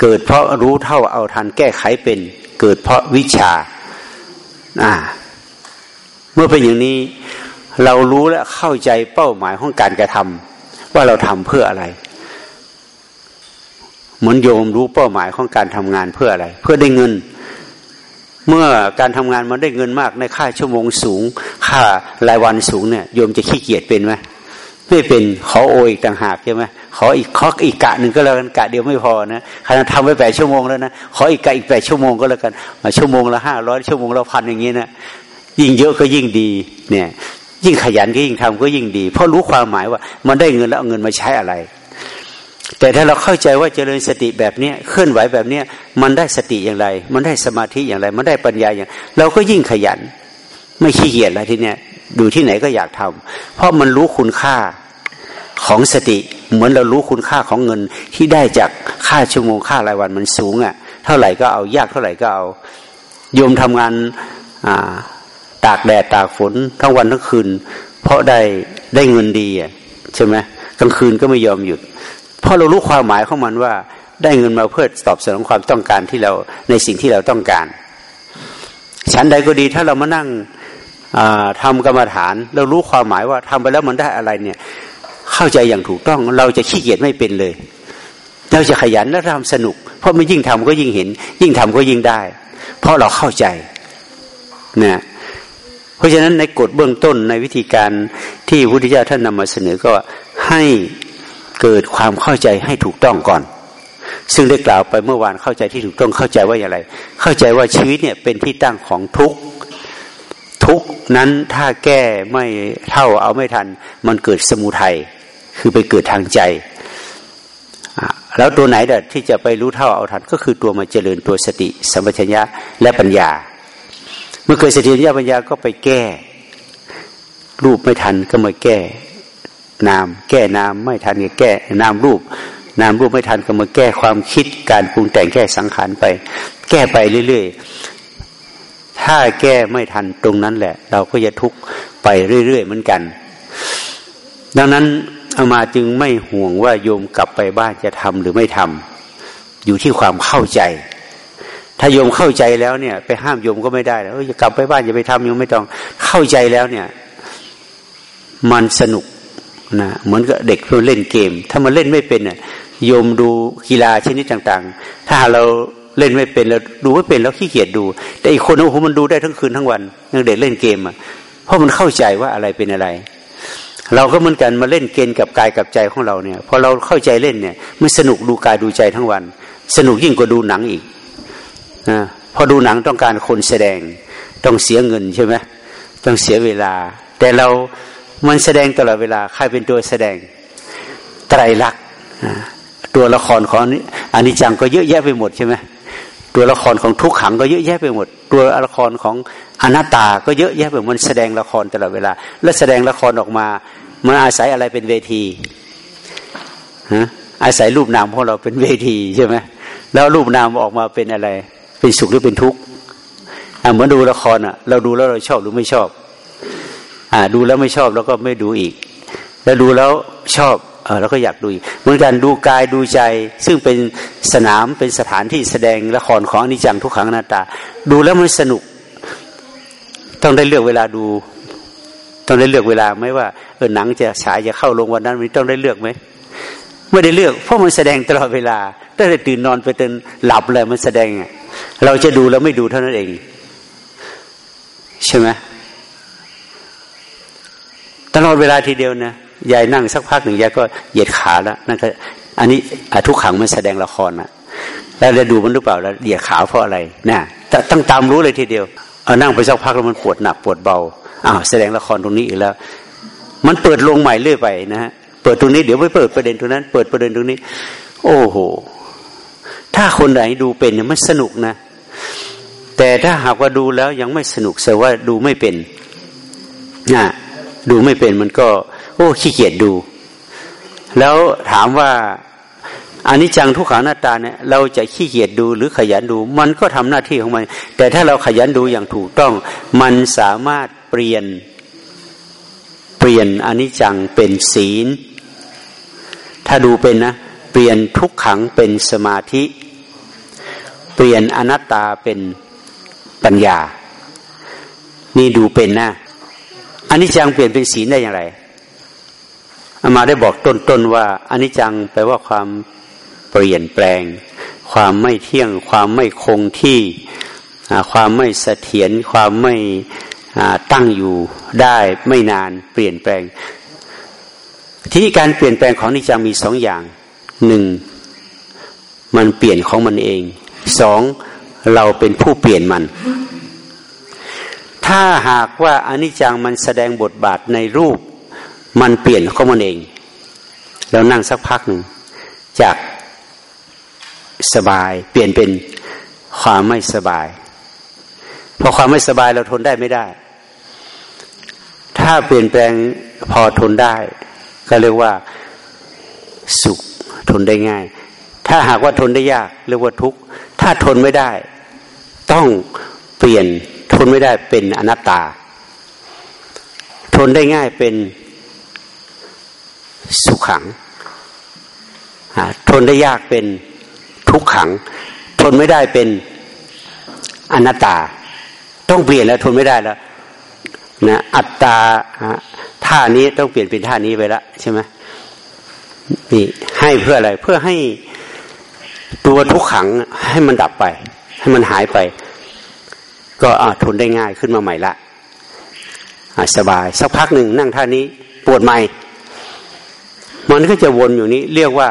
เกิดเพราะรู้เท่าเอาทันแก้ไขเป็น เกิดเพราะวิชา อ่า เมื่อเป็นอย่างนี้เรารู้และเข้าใจเป้าหมายของการกระทำว่าเราทำเพื่ออะไร เหมือนโยมรู้เป้าหมายของการทำงานเพื่ออะไร เพื่อได้เงิน เมื่อการทำงานมันได้เงินมากในค่าชั่วโมงสูง ค่ารายวันสูงเนี่ยโยมจะขี้เกียจเป็นไหมไม่เป็นขอโออีกต่างหากใช่ไหม ขออีกขออีกกะหนึ่งก็แล้วกันกะเดียวไม่พอนะขณะทำไว้แปดชั่วโมงแล้วนะขออีกกะอีกแปดชั่วโมงก็แล้วกันชั่วโมงละห้าร้อยชั่วโมงละพันอย่างนี้นะยิ่งเยอะก็ยิ่งดีเนี่ย ยิ่งขยันก็ยิ่งทำก็ยิ่งดี เพราะรู้ความหมายว่า มันได้เงินแล้วเอาเงินมาใช้อะไร แต่ถ้าเราเข้าใจว่าเจริญสติแบบเนี้ยเคลื่อนไหวแบบเนี้ยมันได้สติอย่างไร มันได้สมาธิอย่างไร มันได้ปัญญาอย่าง เราก็ยิ่งขยัน ไม่ขี้เกียจแล้วทีเนี้ยดูที่ไหนก็อยากทำเพราะมันรู้คุณค่า ของสติ เหมือนเรารู้คุณค่าของเงินที่ได้จากค่าชั่วโมงค่ารายวันมันสูงอะ่ะ เท่าไหร่ก็เอายากเท่าไหร่ก็เอาโยมทำงานาตากแดดตากฝนทั้งวันทั้งคืน เพราะได้ได้เงินดีอะใช่ไหมกลางคืนก็ไม่ยอมหยุด เพราะเรารู้ความหมายของมันว่าได้เงินมาเพื่อตอบสนองความต้องการที่เราในสิ่งที่เราต้องการฉันใดก็ดีถ้าเรามานั่งทำกรรมฐาน เรารู้ความหมายว่าทำไปแล้วมันได้อะไรเนี่ย เข้าใจอย่างถูกต้อง เราจะขี้เกียจไม่เป็นเลย เราจะขยันและทำสนุก เพราะมันยิ่งทำก็ยิ่งเห็น ยิ่งทำก็ยิ่งได้ เพราะเราเข้าใจนะเพราะฉะนั้นในกฎเบื้องต้นในวิธีการที่พระพุทธเจ้าท่านนำมาเสนอก็ให้เกิดความเข้าใจให้ถูกต้องก่อน ซึ่งได้กล่าวไปเมื่อวานเข้าใจที่ถูกต้องเข้าใจว่าอย่างไร เข้าใจว่าชีวิตเนี่ยเป็นที่ตั้งของทุกข์ทุกนั้นถ้าแก้ไม่เท่าเอาไม่ทัน มันเกิดสมุทัย คือไปเกิดทางใจ แล้วตัวไหนเด็ดที่จะไปรู้เท่าเอาทันก็คือตัวมาเจริญตัวสติสัมปชัญญะและปัญญา เมื่อเกิดสติปัญญาปัญญาก็ไปแก้ รูปไม่ทันก็มาแก้นาม แก้นามไม่ทันก็แก้นามรูป นามรูปไม่ทันก็มาแก้ความคิดการปรุงแต่งแก้สังขารไป แก้ไปเรื่อยๆ ถ้าแก้ไม่ทันตรงนั้นแหละ เราก็จะทุกข์ไปเรื่อยๆเหมือนกัน ดังนั้นอามาจึงไม่ห่วงว่าโยมกลับไปบ้านจะทำหรือไม่ทำอยู่ที่ความเข้าใจ ถ้าโยมเข้าใจแล้วเนี่ย ไปห้ามโยมก็ไม่ได้แล้วจะกลับไปบ้านจะไปทำโยมไม่ต้องเข้าใจแล้วเนี่ย มันสนุกนะเหมือนกับเด็กเล่นเกม ถ้ามันเล่นไม่เป็นเนี่ยโยมดูกีฬาชนิดต่าง ๆ ถ้าเราเล่นไม่เป็นเราดูไม่เป็นแล้วขี้เกียจดู แต่อีกคนโอ้โหมันดูได้ทั้งคืนทั้งวันยังเด็กเล่นเกมอะเพราะมันเข้าใจว่าอะไรเป็นอะไร เราก็เหมือนกันมาเล่นเกมกับกายกับใจของเราเนี่ยพอเราเข้าใจเล่นเนี่ยมันสนุกดูกายดูใจทั้งวัน สนุกยิ่งกว่าดูหนังอีกนะพอดูหนังต้องการคนแสดงต้องเสียเงินใช่ไหมต้องเสียเวลา แต่เรามันแสดงตลอดเวลาใครเป็นตัวแสดงไตรลักษณ์ตัวละครของอนิจจังก็เยอะแยะไปหมดใช่ไหม ตัวละครของทุกขังก็เยอะแยะไปหมด ตัวละครของอนัตตาก็เยอะแยะไปมันแสดงละครตลอดเวลา และแสดงละครออกมา มันอาศัยอะไรเป็นเวทีฮะอาศัยรูปนามของเราเป็นเวทีใช่ไหมแล้วรูปนามออกมาเป็นอะไร เป็นสุขหรือเป็นทุกข์เหมือนดูละครอะ เราดูแล้วเราชอบหรือไม่ชอบ อ่า ดูแล้วไม่ชอบแล้วก็ไม่ดูอีก แล้วดูแล้วชอบ เออเราก็อยากดูเหมือนกันดูกายดูใจ ซึ่งเป็นสนามเป็นสถานที่แสดงละครของอนิจจังทุกขังนาตา ดูแล้วมันสนุก ต้องได้เลือกเวลาดู ต้องได้เลือกเวลาไหมว่าเออหนังจะฉายจะเข้าลงวันนั้นมันต้องได้เลือกไหมไม่ได้เลือก เพราะมันแสดงตลอดเวลาตั้งแต่ตื่นนอนไปจนหลับเลยมันแสดงเราจะดูแล้วไม่ดูเท่านั้นเอง ใช่ไหมตลอดเวลาทีเดียวนะ ยายนั่งสักพักหนึ่งยายก็เหยียดขาแล้วนั่นก็อันนี้ทุกขังมันแสดงละครนะแล้วเราดูมันหรือเปล่าแล้วเหยียดขาเพราะอะไรนะต้องตามรู้เลยทีเดียวเอานั่งไปสักพักแล้วมันปวดหนักปวดเบาอ้าวแสดงละครตรงนี้อีกแล้ว มันเปิดลงใหม่เรื่อยไปนะฮะเปิดตรงนี้เดี๋ยวไปเปิดประเด็นตรงนั้น เปิดประเด็นตรงนี้ โอ้โหถ้าคนไหนดูเป็นเนี่ยมันสนุกนะ แต่ถ้าหากว่าดูแล้วยังไม่สนุกแสดงว่าดูไม่เป็นนะดูไม่เป็นมันก็ โอ้ขี้เกียจดู แล้วถามว่าอันนี้จังทุกขังหน้าตาเนี่ยเราจะขี้เกียจดูหรือขยันดู มันก็ทำหน้าที่ของมัน แต่ถ้าเราขยันดูอย่างถูกต้อง มันสามารถเปลี่ยนเปลี่ยนอนิจจังเป็นศีล ถ้าดูเป็นนะ เปลี่ยนทุกขังเป็นสมาธิ เปลี่ยนอนัตตาเป็นปัญญา นี่ดูเป็นนะอันนี้จังเปลี่ยนเป็นศีลได้อย่างไร อามาได้บอกต้นๆว่าอนนี้จังแปลว่าความเปลี่ยนแปลง ความไม่เที่ยง ความไม่คงที่ ความไม่เสถียรความไม่ตั้งอยู่ได้ไม่นานเปลี่ยนแปลง ที่การเปลี่ยนแปลงของนิจังมีสองอย่างหนึ่งมันเปลี่ยนของมันเองสองเราเป็นผู้เปลี่ยนมัน ถ้าหากว่าอนิจจังมันแสดงบทบาทในรูป มันเปลี่ยนข้อมันเอง แล้วนั่งสักพักหนึ่งจากสบายเปลี่ยนเป็นความไม่สบายพอความไม่สบายเราทนได้ไม่ได้ ถ้าเปลี่ยนแปลงพอทนได้ ก็เรียกว่าสุขทนได้ง่าย ถ้าหากว่าทนได้ยากเรียกว่าทุกข์ถ้าทนไม่ได้ ต้องเปลี่ยนทนไม่ได้เป็นอนัตตา ทนได้ง่ายเป็น สุขขัง ทนได้ยากเป็นทุกขัง ทนไม่ได้เป็นอนัตตา ต้องเปลี่ยนแล้วทนไม่ได้แล้วนะอัตตาท่านี้ต้องเปลี่ยนเป็นท่านี้ไปแล้วใช่ไหมนี่ให้เพื่ออะไรเพื่อให้ตัวทุกขังให้มันดับไป ให้มันหายไป ก็ทนได้ง่ายขึ้นมาใหม่ละสบาย สักพักหนึ่งนั่งท่านี้ปวดใหม่ มันก็จะวนอยู่นี้ เรียกว่า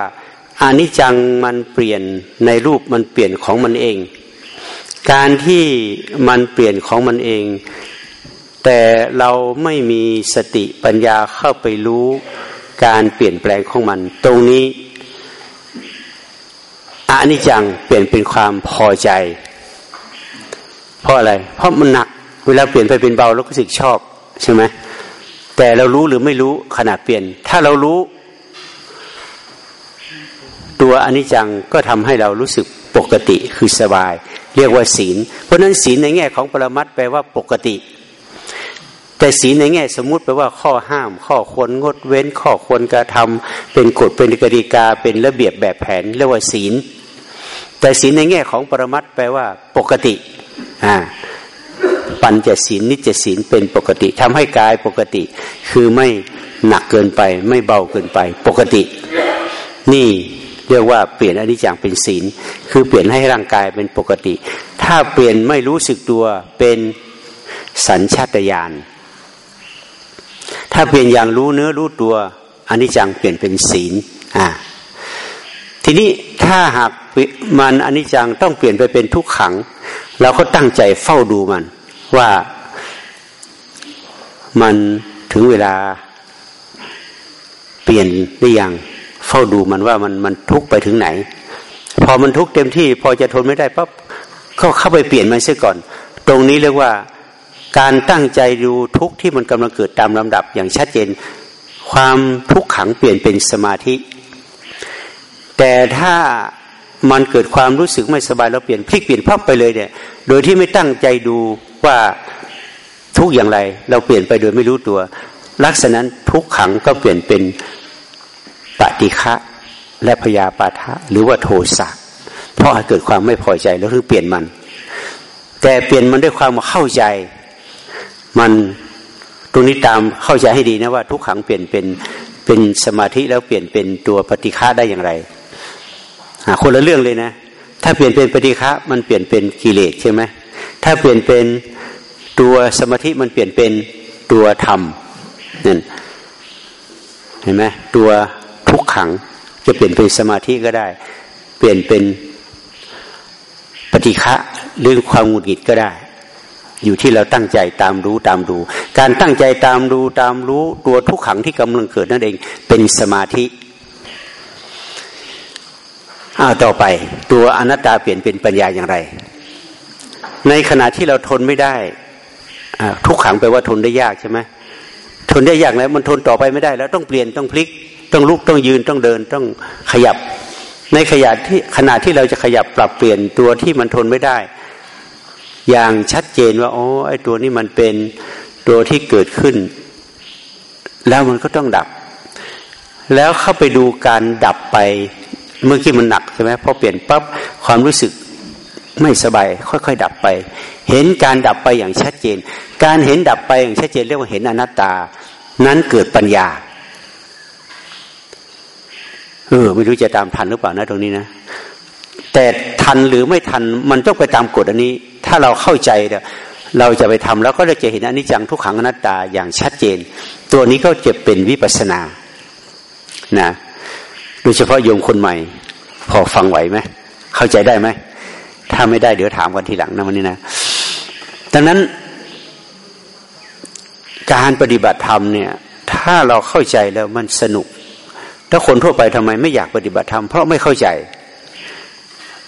อานิจจังมันเปลี่ยนในรูปมันเปลี่ยนของมันเอง การที่มันเปลี่ยนของมันเอง แต่เราไม่มีสติปัญญาเข้าไปรู้การเปลี่ยนแปลงของมัน ตรงนี้อานิจจังเปลี่ยนเป็นความพอใจ เพราะอะไร เพราะมันหนักเวลาเปลี่ยนไปเป็นเบาเราก็รู้สึกชอบใช่ไหมแต่เรารู้หรือไม่รู้ขนาดเปลี่ยน ถ้าเรารู้ ตัวอนิจจังก็ทำให้เรารู้สึกปกติคือสบาย เรียกว่าศีล เพราะนั้นศีลในแง่ของปรมัตแปลว่าปกติ แต่ศีลในแง่สมมุติแปลว่าข้อห้าม ข้อควรงดเว้น ข้อควรกระทำเป็นกฎเป็นกติกาเป็นระเบียบแบบแผนเรียกว่าศีล แต่ศีลในแง่ของปรมัตแปลว่าปกติปัญจศีลนิจศีลเป็นปกติทำให้กายปกติ คือไม่หนักเกินไป ไม่เบาเกินไป ปกติ นี่ เรียกว่าเปลี่ยนอนิจจังเป็นศีล คือเปลี่ยนให้ร่างกายเป็นปกติ ถ้าเปลี่ยนไม่รู้สึกตัวเป็นสัญชาตญาณถ้าเปลี่ยนอย่างรู้เนื้อรู้ตัวอนิจจังเปลี่ยนเป็นศีลอ่าทีนี้ถ้าหากมันอนิจจังต้องเปลี่ยนไปเป็นทุกขัง เราก็ตั้งใจเฝ้าดูมัน ว่ามันถึงเวลาเปลี่ยนหรือยัง เฝ้าดูมันว่ามันมันทุกไปถึงไหน พอมันทุกเต็มที่ พอจะทนไม่ได้ปั๊บก็เข้าไปเปลี่ยนมันเสียก่อน ตรงนี้เรียกว่าการตั้งใจดูทุกที่มันกำลังเกิดตามลำดับอย่างชัดเจน ความทุกขังเปลี่ยนเป็นสมาธิ แต่ถ้ามันเกิดความรู้สึกไม่สบายเราเปลี่ยนพลิกเปลี่ยนพับไปเลยเนี่ย โดยที่ไม่ตั้งใจดูว่าทุกอย่างไร เราเปลี่ยนไปโดยไม่รู้ตัว ลักษณะทุกขังก็เปลี่ยนเป็น ปฏิฆะและพยาปาทะหรือว่าโทสะเพราะอาจเกิดความไม่พอใจแล้วถึงเปลี่ยนมัน แต่เปลี่ยนมันด้วยความเข้าใจ มันตรงนี้ตามเข้าใจให้ดีนะว่า ทุกขังเปลี่ยนเป็นเป็นสมาธิแล้วเปลี่ยนเป็นตัวปฏิฆะได้อย่างไรคนละเรื่องเลยนะ ถ้าเปลี่ยนเป็นปฏิฆะมันเปลี่ยนเป็นกิเลสใช่ไหมถ้าเปลี่ยนเป็นตัวสมาธิมันเปลี่ยนเป็นตัวธรรมนั่นเห็นไหมตัว ทุกขัง จะเปลี่ยนเป็นสมาธิก็ได้ เปลี่ยนเป็นปฏิฆะหรือความหงุดหงิดก็ได้ อยู่ที่เราตั้งใจตามรู้ตามดู การตั้งใจตามดูตามรู้ตัวทุกขังที่กำลังเกิดนั่นเองเป็นสมาธิอ้าวต่อไป ตัวอนัตตาเปลี่ยนเป็นปัญญาอย่างไร ในขณะที่เราทนไม่ได้ทุกขังแปลว่าทนได้ยากใช่ไหมทนได้ยากแล้วมันทนต่อไปไม่ได้ แล้วต้องเปลี่ยนต้องพลิก ต้องลุกต้องยืนต้องเดินต้องขยับ ในขยะที่ขณะที่เราจะขยับปรับเปลี่ยนตัวที่มันทนไม่ได้ อย่างชัดเจนว่าโอ้ไอ้ตัวนี้มันเป็นตัวที่เกิดขึ้น แล้วมันก็ต้องดับ แล้วเข้าไปดูการดับไปเมื่อกี้มันหนักใช่ไหมพอเปลี่ยนปั๊บความรู้สึกไม่สบาย ค่อยๆ ดับไป เห็นการดับไปอย่างชัดเจน การเห็นดับไปอย่างชัดเจนเรียกว่าเห็นอนัตตา นั้นเกิดปัญญา เออไม่รู้จะตามทันหรือเปล่านะตรงนี้นะแต่ทันหรือไม่ทันมันต้องไปตามกฎอันนี้ ถ้าเราเข้าใจเนี่ยเราจะไปทำแล้วก็จะเห็นอนิจจังทุกขังอนัตตาอย่างชัดเจน ตัวนี้ก็จะเป็นวิปัสนานะโดยเฉพาะโยมคนใหม่ พอฟังไหวไหมเข้าใจได้ไหมถ้าไม่ได้เดี๋ยวถามกันทีหลังนะวันนี้นะดังนั้น การปฏิบัติธรรมเนี่ย ถ้าเราเข้าใจแล้วมันสนุก ถ้าคนทั่วไปทำไมไม่อยากปฏิบัติธรรมเพราะไม่เข้าใจ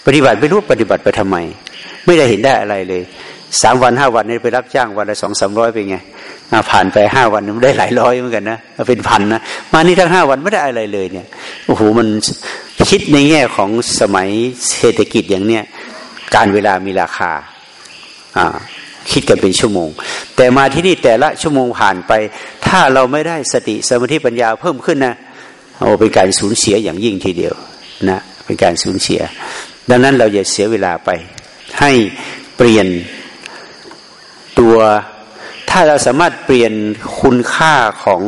ปฏิบัติไม่รู้ปฏิบัติไปทำไม ไม่ได้เห็นได้อะไรเลยสามวันห้าวันนี้ไปรับจ้างวันละสองสามร้อยเป็นไงผ่านไปห้าวันมันได้หลายร้อยเหมือนกันนะเป็นพันนะมานี่ทั้งห้าวันไม่ได้อะไรเลยเนี่ยโอ้โหมันคิดในแง่ของสมัยเศรษฐกิจอย่างเนี้ยการเวลามีราคาอ่าคิดกันเป็นชั่วโมง แต่มาที่นี่แต่ละชั่วโมงผ่านไป ถ้าเราไม่ได้สติสมาธิปัญญาเพิ่มขึ้นนะ โอ้เป็นการสูญเสียอย่างยิ่งทีเดียวนะเป็นการสูญเสีย ดังนั้นเราอย่าเสียเวลาไป ให้เปลี่ยนตัว ถ้าเราสามารถเปลี่ยนคุณค่าของ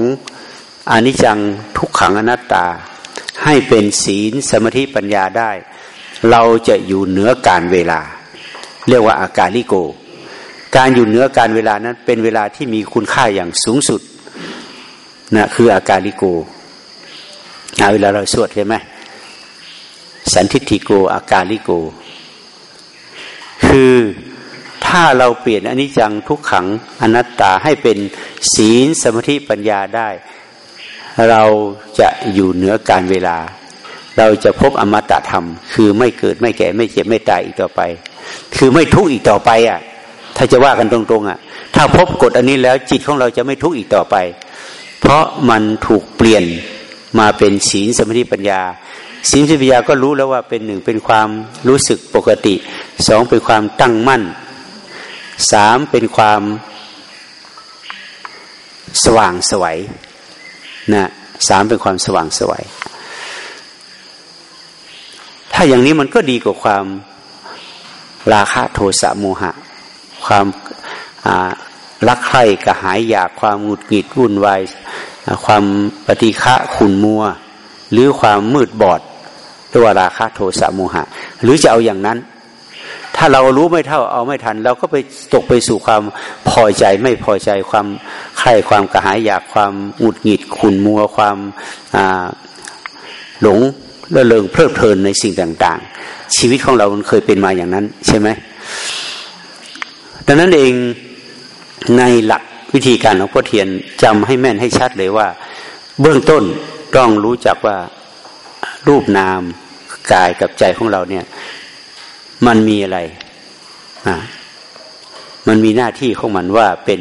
อนิจจังทุกขังอนัตตา ให้เป็นศีลสมาธิปัญญาได้ เราจะอยู่เหนือการเวลา เรียกว่าอาการลิโก การอยู่เหนือการเวลานั้นเป็นเวลาที่มีคุณค่าอย่างสูงสุดนะคืออาการลิโก เวลาเราสวดใช่ไหมสันทิฐิโกอาการิโก คือถ้าเราเปลี่ยนอนิจจังทุกขังอนัตตาให้เป็นศีลสมาธิปัญญาได้ เราจะอยู่เหนือการเวลา เราจะพบอมตะธรรม คือไม่เกิดไม่แก่ไม่เจ็บไม่ตายอีกต่อไป คือไม่ทุกข์อีกต่อไปอะ ถ้าจะว่ากันตรงๆอะ ถ้าพบกฎอันนี้แล้วจิตของเราจะไม่ทุกข์อีกต่อไป เพราะมันถูกเปลี่ยน มาเป็นศีลสมาธิปัญญาศีลสมาธิปัญญาก็รู้แล้วว่าเป็นหนึ่งเป็นความรู้สึกปกติสองเป็นความตั้งมั่นสามเป็นความสว่างสวัยนะสามเป็นความสว่างสวัยถ้าอย่างนี้มันก็ดีกว่าความราคะโทสะโมหะ ความรักใคร่กระหายอยากความหงุดหงิดวุ่นวาย ความปฏิฆะขุนมัว หรือความมืดบอดตัวราคะโทสะโมหะ หรือจะเอาอย่างนั้น ถ้าเรารู้ไม่เท่าเอาไม่ทัน เราก็ไปตกไปสู่ความพอใจไม่พอใจความใคร่ความกระหายอยากความหงุดหงิดขุนมัวความหลงละเลงเพลิดเพลินในสิ่งต่าง ๆ ชีวิตของเรามันเคยเป็นมาอย่างนั้น ใช่ไหมดังนั้นเองในหลัก วิธีการของพ่อเทียนจำให้แม่นให้ชัดเลยว่า เบื้องต้นต้องรู้จักว่ารูปนามกายกับใจของเราเนี่ย มันมีอะไรอ่ามันมีหน้าที่ของมันว่าเป็น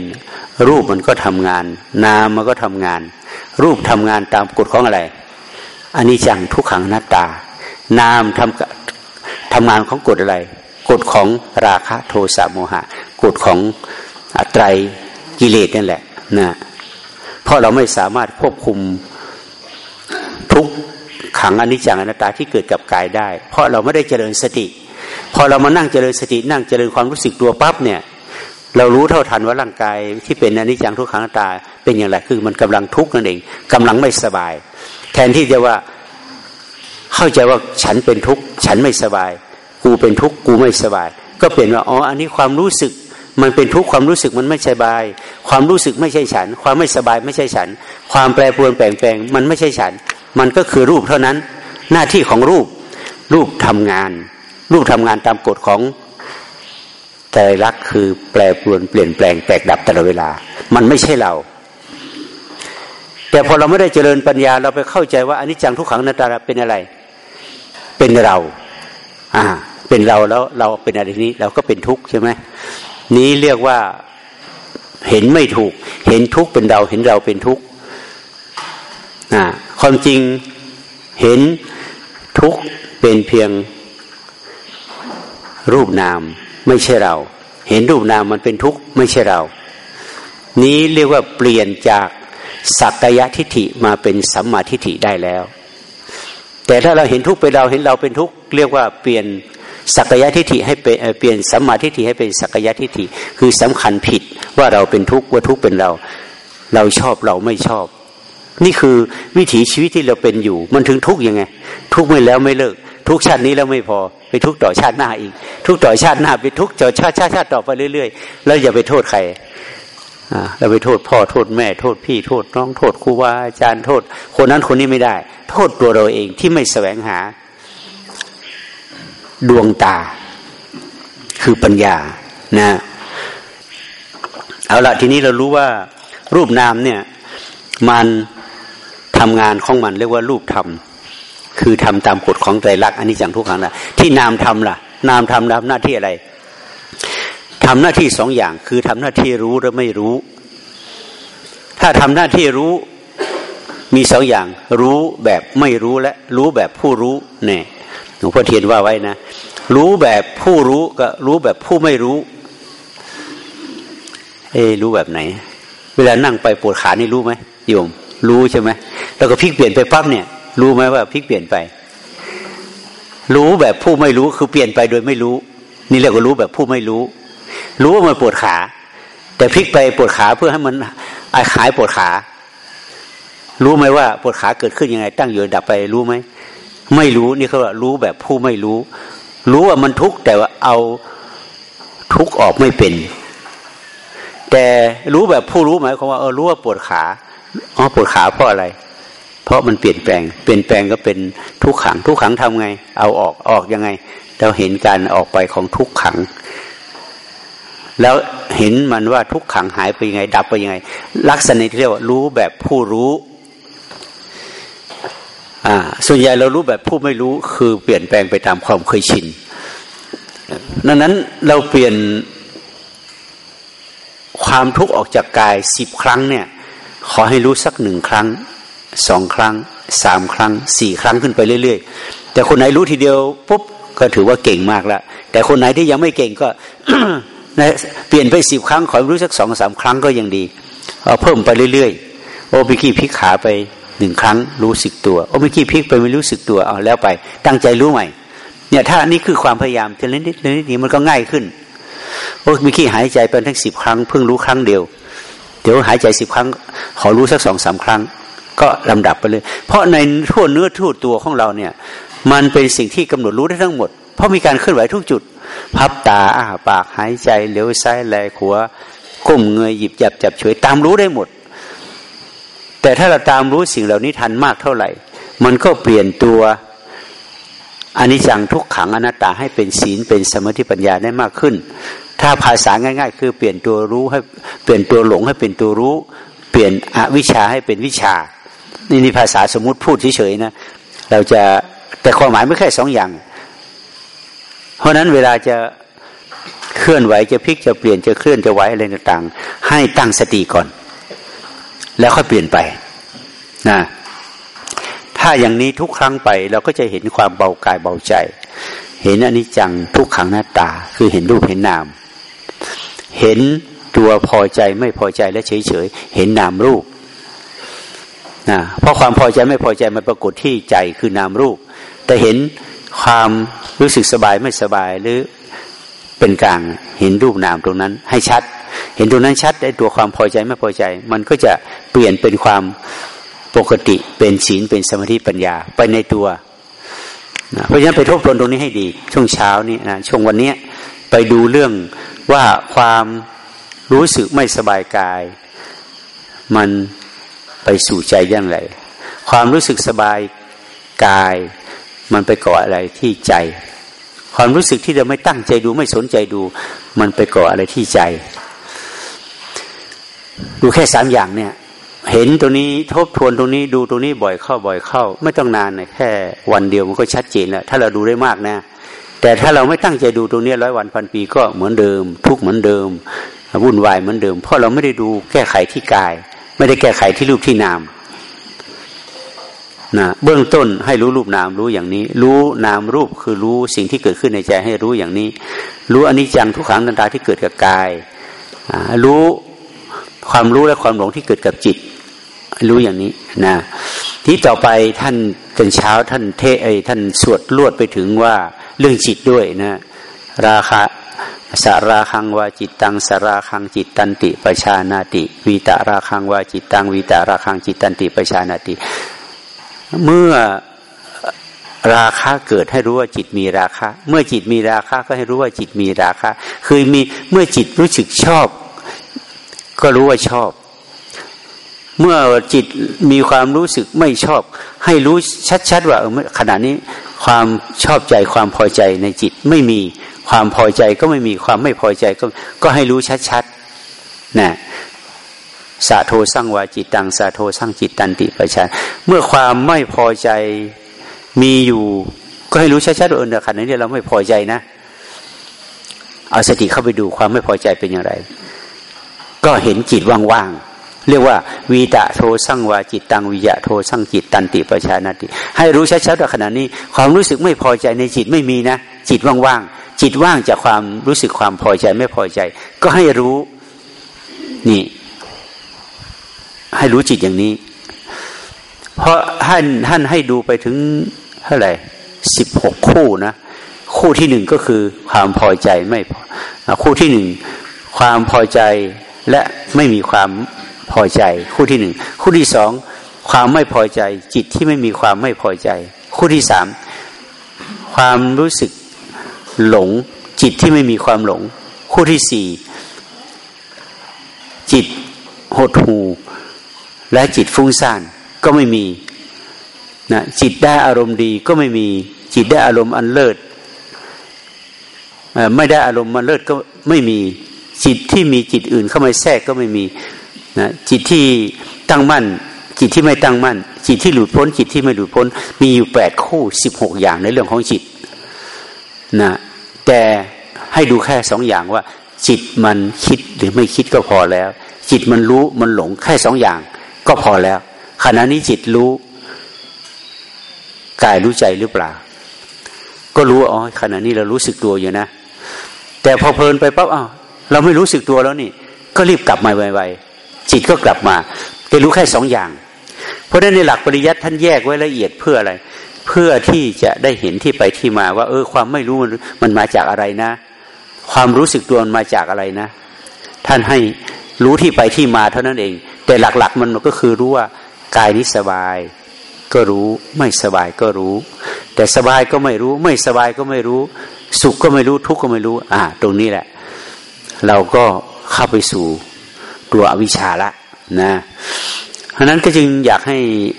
รูปมันก็ทำงาน นามมันก็ทำงาน รูปทำงานตามกฎของอะไรอันนี้จังทุกขังหน้าตา นามทำทำงานของกฎอะไรกฎของราคะโทสะโมหะกฎของอัตร กิเลสนั่นแหละนะเพราะเราไม่สามารถควบคุมทุกขังอนิจจังอนัตตาที่เกิดกับกายได้ เพราะเราไม่ได้เจริญสติ พอเรามานั่งเจริญสติ นั่งเจริญความรู้สึกตัวปั๊บเนี่ย เรารู้เท่าทันว่าร่างกายที่เป็นอนิจจังทุกขังอนัตตา เป็นอย่างไรคือมันกำลังทุกข์นั่นเองกำลังไม่สบาย แทนที่จะว่าเข้าใจว่าฉันเป็นทุกข์ฉันไม่สบาย กูเป็นทุกข์กูไม่สบาย ก็เปลี่ยนว่าอ๋ออันนี้ความรู้สึก มันเป็นทุกข์ความรู้สึกมันไม่สบาย ความรู้สึกไม่ใช่ฉัน ความไม่สบายไม่ใช่ฉัน ความแปรปรวนแปลงแปลงมันไม่ใช่ฉัน มันก็คือรูปเท่านั้น หน้าที่ของรูป รูปทำงาน รูปทำงานตามกฎของใจรักคือแปรปรวนเปลี่ยนแปลงแตกดับตลอดเวลา มันไม่ใช่เรา แต่พอเราไม่ได้เจริญปัญญาเราไปเข้าใจว่าอันิจจังทุกขังนาตาเป็นอะไร เป็นเรา อ่า เป็นเราแล้วเราเป็นอะไรนี้ เราก็เป็นทุกข์ใช่ไหม นี้เรียกว่าเห็นไม่ถูก เห็นทุกข์เป็นเราเห็นเราเป็นทุกข์ความจริงเห็นทุกข์เป็นเพียงรูปนามไม่ใช่เรา เห็นรูปนามมันเป็นทุกข์ไม่ใช่เรา นี้เรียกว่าเปลี่ยนจากสักยะทิฏฐิมาเป็นสัมมาทิฏฐิได้แล้ว แต่ถ้าเราเห็นทุกข์เป็นเราเห็นเราเป็นทุกข์เรียกว่าเปลี่ยน สักยะทิฏฐิให้เปลี่ยนสัมมาทิฏฐิให้เป็นสักยะทิฏฐิคือสำคัญผิดว่าเราเป็นทุกข์ว่าทุกข์เป็นเรา เราชอบเราไม่ชอบ นี่คือวิถีชีวิตที่เราเป็นอยู่ มันถึงทุกข์ยังไง ทุกข์ไม่แล้วไม่เลิก ทุกชาตินี้แล้วไม่พอไปทุกต่อชาติหน้าอีก ทุกต่อชาติหน้าไปทุกต่อชาติชาติชาติต่อไปเรื่อยๆ แล้วอย่าไปโทษใครอ่าเราไปโทษพ่อโทษแม่โทษพี่โทษน้องโทษครูบาอาจารย์โทษ คนนั้นคนนี้ไม่ได้ โทษตัวเราเองที่ไม่แสวงหา ดวงตา คือปัญญานะ เอาละทีนี้เรารู้ว่า รูปนามเนี่ย มันทำงานของมัน เรียกว่ารูปธรรมคือทำตามกฎของใจรักอันนี้จังทุกครั้งนะที่นามทำล่ะ นามทำทำหน้าที่อะไรทำหน้าที่สองอย่าง คือทำหน้าที่รู้และไม่รู้ ถ้าทำหน้าที่รู้มีสองอย่าง รู้แบบไม่รู้และ รู้แบบผู้รู้เนี่ย หลวงพ่อเทียนว่าไว้นะ รู้แบบผู้รู้ก็รู้แบบผู้ไม่รู้ เอรู้แบบไหน เวลานั่งไปปวดขานี่รู้ไหมโยม รู้ใช่ไหมแล้วก็พลิกเปลี่ยนไปปั๊บเนี่ย รู้ไหมว่าพลิกเปลี่ยนไป รู้แบบผู้ไม่รู้คือเปลี่ยนไปโดยไม่รู้ นี่เรียกว่ารู้แบบผู้ไม่รู้ รู้ว่ามันปวดขา แต่พลิกไปปวดขาเพื่อให้มันหายปวดขา รู้ไหมว่าปวดขาเกิดขึ้นยังไง ตั้งอยู่ดับไปรู้ไหม ไม่รู้นี่เขาว่ารู้แบบผู้ไม่รู้ รู้ว่ามันทุกข์แต่ว่าเอาทุกข์ออกไม่เป็น แต่รู้แบบผู้รู้หมายความว่าเออรู้ว่าปวดขาอ๋อปวดขาเพราะอะไร เพราะมันเปลี่ยนแปลง เปลี่ยนแปลงก็เป็นทุกขัง ทุกขังทำไง เอาออกออกยังไง เราเห็นการออกไปของทุกขัง แล้วเห็นมันว่าทุกขังหายไปยังไง ดับไปยังไง ลักษณะที่เรียกว่ารู้แบบผู้รู้ อ่า ส่วนใหญ่เรารู้แบบผู้ไม่รู้คือเปลี่ยนแปลงไปตามความเคยชินดังนั้นเราเปลี่ยนความทุกข์ออกจากกายสิบครั้งเนี่ย ขอให้รู้สักหนึ่งครั้งสองครั้งสามครั้งสี่ครั้งขึ้นไปเรื่อยๆ แต่คนไหนรู้ทีเดียวปุ๊บก็ถือว่าเก่งมากแล้ว แต่คนไหนที่ยังไม่เก่งก็เปลี่ยนไปสิบครั้ง ขอรู้สักสองสามครั้งก็ยังดีเเพิ่มไปเรื่อยๆ โอ้ไปขี้พิกขาไป หนึ่งครั้งรู้สึกตัวโอ้ไม่กี้พลิกไปไม่รู้สึกตัวเอาแล้วไป ตั้งใจรู้ใหม่ เนี่ยถ้านี่คือความพยายามทีละนิดนิดนี้มันก็ง่ายขึ้นโอ้ไม่กี้หายใจไปทั้งสิบครั้งเพิ่งรู้ครั้งเดียว เดี๋ยวหายใจสิบครั้ง ขอรู้สักสองสามครั้ง ก็ลำดับไปเลย เพราะในทั่วเนื้อทั่วตัวของเราเนี่ยมันเป็นสิ่งที่กำหนดรู้ได้ทั้งหมด เพราะมีการเคลื่อนไหวทุกจุด พับตาอ้าปากหายใจเลี้ยวซ้ายแลขวาก้มเงยหยิบจับจับเฉยตามรู้ได้หมด แต่ถ้าเราตามรู้สิ่งเหล่านี้ทันมากเท่าไหร่ มันก็เปลี่ยนตัวอนนี้จังทุกขังอนัตตาให้เป็นศีลเป็นสมาธิปัญญาได้มากขึ้น ถ้าภาษาง่าย ๆ คือเปลี่ยนตัวรู้ให้เปลี่ยนตัวหลงให้เป็นตัวรู้ เปลี่ยนอวิชชาให้เป็นวิชา นี่นี่ภาษาสมมุติพูดเฉยๆนะเราจะแต่ความหมายไม่แค่สองอย่าง เพราะนั้นเวลาจะเคลื่อนไหวจะพลิกจะเปลี่ยนจะเคลื่อนจะไหวอะไรต่างๆ ให้ตั้งสติก่อน แล้วค่อยเปลี่ยนไปนะถ้าอย่างนี้ทุกครั้งไปเราก็จะเห็นความเบากายเบาใจ เห็นอนิจจังทุกขังหน้าตา คือเห็นรูปเห็นนาม เห็นตัวพอใจไม่พอใจและเฉยเฉยเห็นนามรูปนะเพราะความพอใจไม่พอใจมันปรากฏที่ใจคือนามรูป แต่เห็นความรู้สึกสบายไม่สบายหรือเป็นกลางเห็นรูปนามตรงนั้นให้ชัด เห็นตรงนั้นชัดได้ตัวความพอใจไม่พอใจ มันก็จะเปลี่ยนเป็นความปกติเป็นศีลเป็นสมาธิปัญญาไปในตัวนะเพราะฉะนั้นไปทบทวนตรงนี้ให้ดี ช่วงเช้านี้นะช่วงวันนี้ไปดูเรื่องว่าความรู้สึกไม่สบายกาย มันไปสู่ใจอย่างไร ความรู้สึกสบายกาย มันไปก่ออะไรที่ใจ ความรู้สึกที่เราไม่ตั้งใจดูไม่สนใจดู มันไปก่ออะไรที่ใจ ดูแค่สามอย่างเนี่ย เห็นตัวนี้ทบทวนตรงนี้ดูตรงนี้บ่อยเข้าบ่อยเข้า ไม่ต้องนานนะแค่วันเดียวมันก็ชัดเจนแล้วถ้าเราดูได้มากนะ แต่ถ้าเราไม่ตั้งใจดูตรงนี้ร้อยวันพันปีก็เหมือนเดิม ทุกเหมือนเดิมวุ่นวายเหมือนเดิม เพราะเราไม่ได้ดูแก้ไขที่กาย ไม่ได้แก้ไขที่รูปที่นามนะเบื้องต้นให้รู้รูปนามรู้อย่างนี้ รู้นามรูปคือรู้สิ่งที่เกิดขึ้นในใจให้รู้อย่างนี้ รู้อนิจจังทุกขังนันตาที่เกิดกับกาย รู้ ความรู้และความหลงที่เกิดกับจิต รู้อย่างนี้นะที่ต่อไปท่านตอนเช้าท่านเทไอท่านสวดลวดไปถึงว่าเรื่องจิตด้วยนะราคาสาราคังวาจิตตังสาราคังจิตตันติปชานาติวีตาราคังวาจิตตังวีตาราคังจิตตันติปชานาติ เมื่อราคะเกิดให้รู้ว่าจิตมีราคะ เมื่อจิตมีราคะก็ให้รู้ว่าจิตมีราคะ คือมีเมื่อจิตรู้สึกชอบ ก็รู้ว่าชอบ เมื่อจิตมีความรู้สึกไม่ชอบ ให้รู้ชัดๆ ว่าขณะนี้ความชอบใจความพอใจในจิตไม่มีความพอใจก็ไม่มีความไม่พอใจก็ก็ให้รู้ชัดๆนะสาโทสร้างวาจิตตังสาโทสร้างจิตตันติประชาเมื่อความไม่พอใจมีอยู่ ก็ให้รู้ชัดๆว่าเออขณะนี้เราไม่พอใจนะ เอาสติเข้าไปดูความไม่พอใจเป็นอย่างไร ก็เห็นจิตว่างๆเรียกว่าวีตะโทสั่งวาจิตตังวิยะโทสั่งจิตตันติประชานาติ ให้รู้ชัดๆว่าขณะนี้ ความรู้สึกไม่พอใจในจิตไม่มีนะ จิตว่างๆจิตว่างจากความรู้สึกความพอใจไม่พอใจ ก็ให้รู้นี่ ให้รู้จิตอย่างนี้ เพราะท่านท่านให้ดูไปถึงเท่าไหร่สิบหกคู่นะคู่ที่หนึ่งก็คือความพอใจไม่พอคู่ที่หนึ่งความพอใจ และไม่มีความพอใจ คู่ที่หนึ่งคู่ที่สองความไม่พอใจ จิตที่ไม่มีความไม่พอใจ คู่ที่สามความรู้สึกหลง จิตที่ไม่มีความหลง คู่ที่สี่จิตหดหูและจิตฟุ้งซ่านก็ไม่มีนะจิตได้อารมณ์ดีก็ไม่มีจิตได้อารมณ์อันเลิศไม่ได้อารมณ์มันเลิศก็ไม่มี จิตที่มีจิตอื่นเข้ามาแทรกก็ไม่มีนะจิตที่ตั้งมั่น จิตที่ไม่ตั้งมั่น จิตที่หลุดพ้น จิตที่ไม่หลุดพ้น มีอยู่แปดคู่สิบหกอย่างในเรื่องของจิตนะแต่ให้ดูแค่สองอย่างว่า จิตมันคิดหรือไม่คิดก็พอแล้ว จิตมันรู้มันหลงแค่สองอย่าง ก็พอแล้ว ขณะนี้จิตรู้กายรู้ใจหรือเปล่า ก็รู้อ๋อขณะนี้เรารู้สึกตัวอยู่นะ แต่พอเพลินไปปั๊บอ้าว เราไม่รู้สึกตัวแล้วนี่ ก็รีบกลับมาไวๆจิตก็กลับมาจะรู้แค่สองอย่าง เพราะฉะนั้นในหลักปริยัติท่านแยกไว้ละเอียดเพื่ออะไร เพื่อที่จะได้เห็นที่ไปที่มาว่า เออ ความไม่รู้มันมาจากอะไรนะ ความรู้สึกตัวมันมาจากอะไรนะ ท่านให้รู้ที่ไปที่มาเท่านั้นเอง แต่หลักๆ มันก็คือรู้ว่ากายนี้สบายก็รู้ไม่สบายก็รู้ แต่สบายก็ไม่รู้ ไม่สบายก็ไม่รู้ สุขก็ไม่รู้ทุกข์ก็ไม่รู้ อ่า ตรงนี้แหละ เราก็เข้าไปสู่ตัวอวิชชาละนะเพราะนั้นก็จึงอยากให้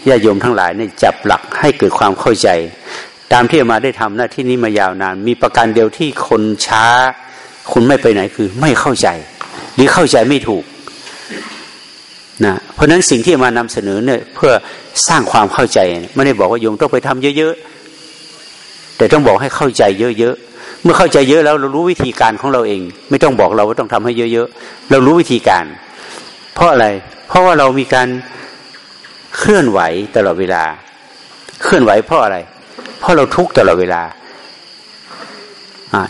ญาติโยมทั้งหลายเนี่ยจับหลักให้เกิดความเข้าใจ ตามที่มาได้ทำหน้าที่นี้มายาวนาน มีประการเดียวที่คนช้า คุณไม่ไปไหนคือไม่เข้าใจ หรือเข้าใจไม่ถูกนะเพราะฉะนั้นสิ่งที่มานำเสนอเนี่ยเพื่อสร้างความเข้าใจไม่ได้บอกว่าโยมต้องไปทำเยอะๆแต่ต้องบอกให้เข้าใจเยอะๆ เมื่อเข้าใจเยอะแล้วเรารู้วิธีการของเราเอง ไม่ต้องบอกเราว่าต้องทำให้เยอะๆเรารู้วิธีการ เพราะอะไร เพราะว่าเรามีการเคลื่อนไหวตลอดเวลา เคลื่อนไหวเพราะอะไร เพราะเราทุกตลอดเวลา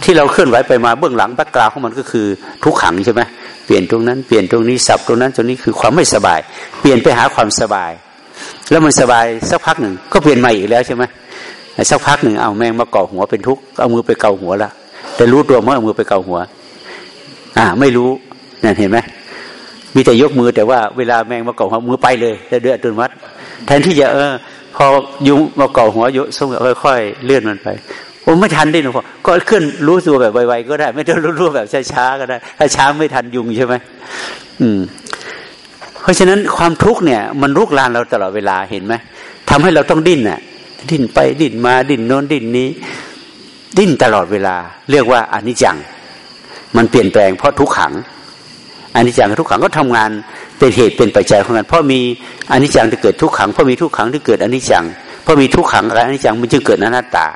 ที่เราเคลื่อนไหวไปมาเบื้องหลังแบ็กกราวของมันก็คือทุกขังใช่ไหมเปลี่ยนตรงนั้นเปลี่ยนตรงนี้สับตรงนั้นตรงนี้คือความไม่สบาย เปลี่ยนไปหาความสบาย แล้วมันสบายสักพักหนึ่งก็เปลี่ยนใหม่อีกแล้วใช่ไหม สักพักหนึ่งเอาแมงมาเกาะหัวเป็นทุกข์เอามือไปเกาหัวละแต่รู้ตัวเมื่อเอามือไปเกาหัว อ่า ไม่รู้นั่นเห็นไหมมีแต่ยกมือแต่ว่าเวลาแมงมาเกาะหัวมือไปเลยเดือดตุนวัดแทนที่จะเออ พอยุงมาเกาะหัวยุส่งค่อยๆเลื่อนมันไปผมไม่ทันได้หนูก็ขึ้นรู้ตัวแบบไวๆก็ได้ ไม่ต้องรู้แบบช้าๆก็ได้ ถ้าช้าไม่ทันยุงใช่ไหมอืม เพราะฉะนั้นความทุกข์เนี่ย มันลุกลานเราตลอดเวลาเห็นไหมทำให้เราต้องดิ้นน่ะ ดิ้นไปดิ้นมาดิ้นโน้นดิ้นนี้ ดิ้นตลอดเวลา เรียกว่าอนิจจัง มันเปลี่ยนแปลงเพราะทุกขังอนิจจังทุกขังก็ทำงานเป็นเหตุเป็นปัจจัยของมันเพราะมีอนิจจังที่เกิดทุกขังเพราะมีทุกขังที่เกิดอนิจจังเพราะมีทุกขังและอนิจจังมันจึงเกิดอนัตตา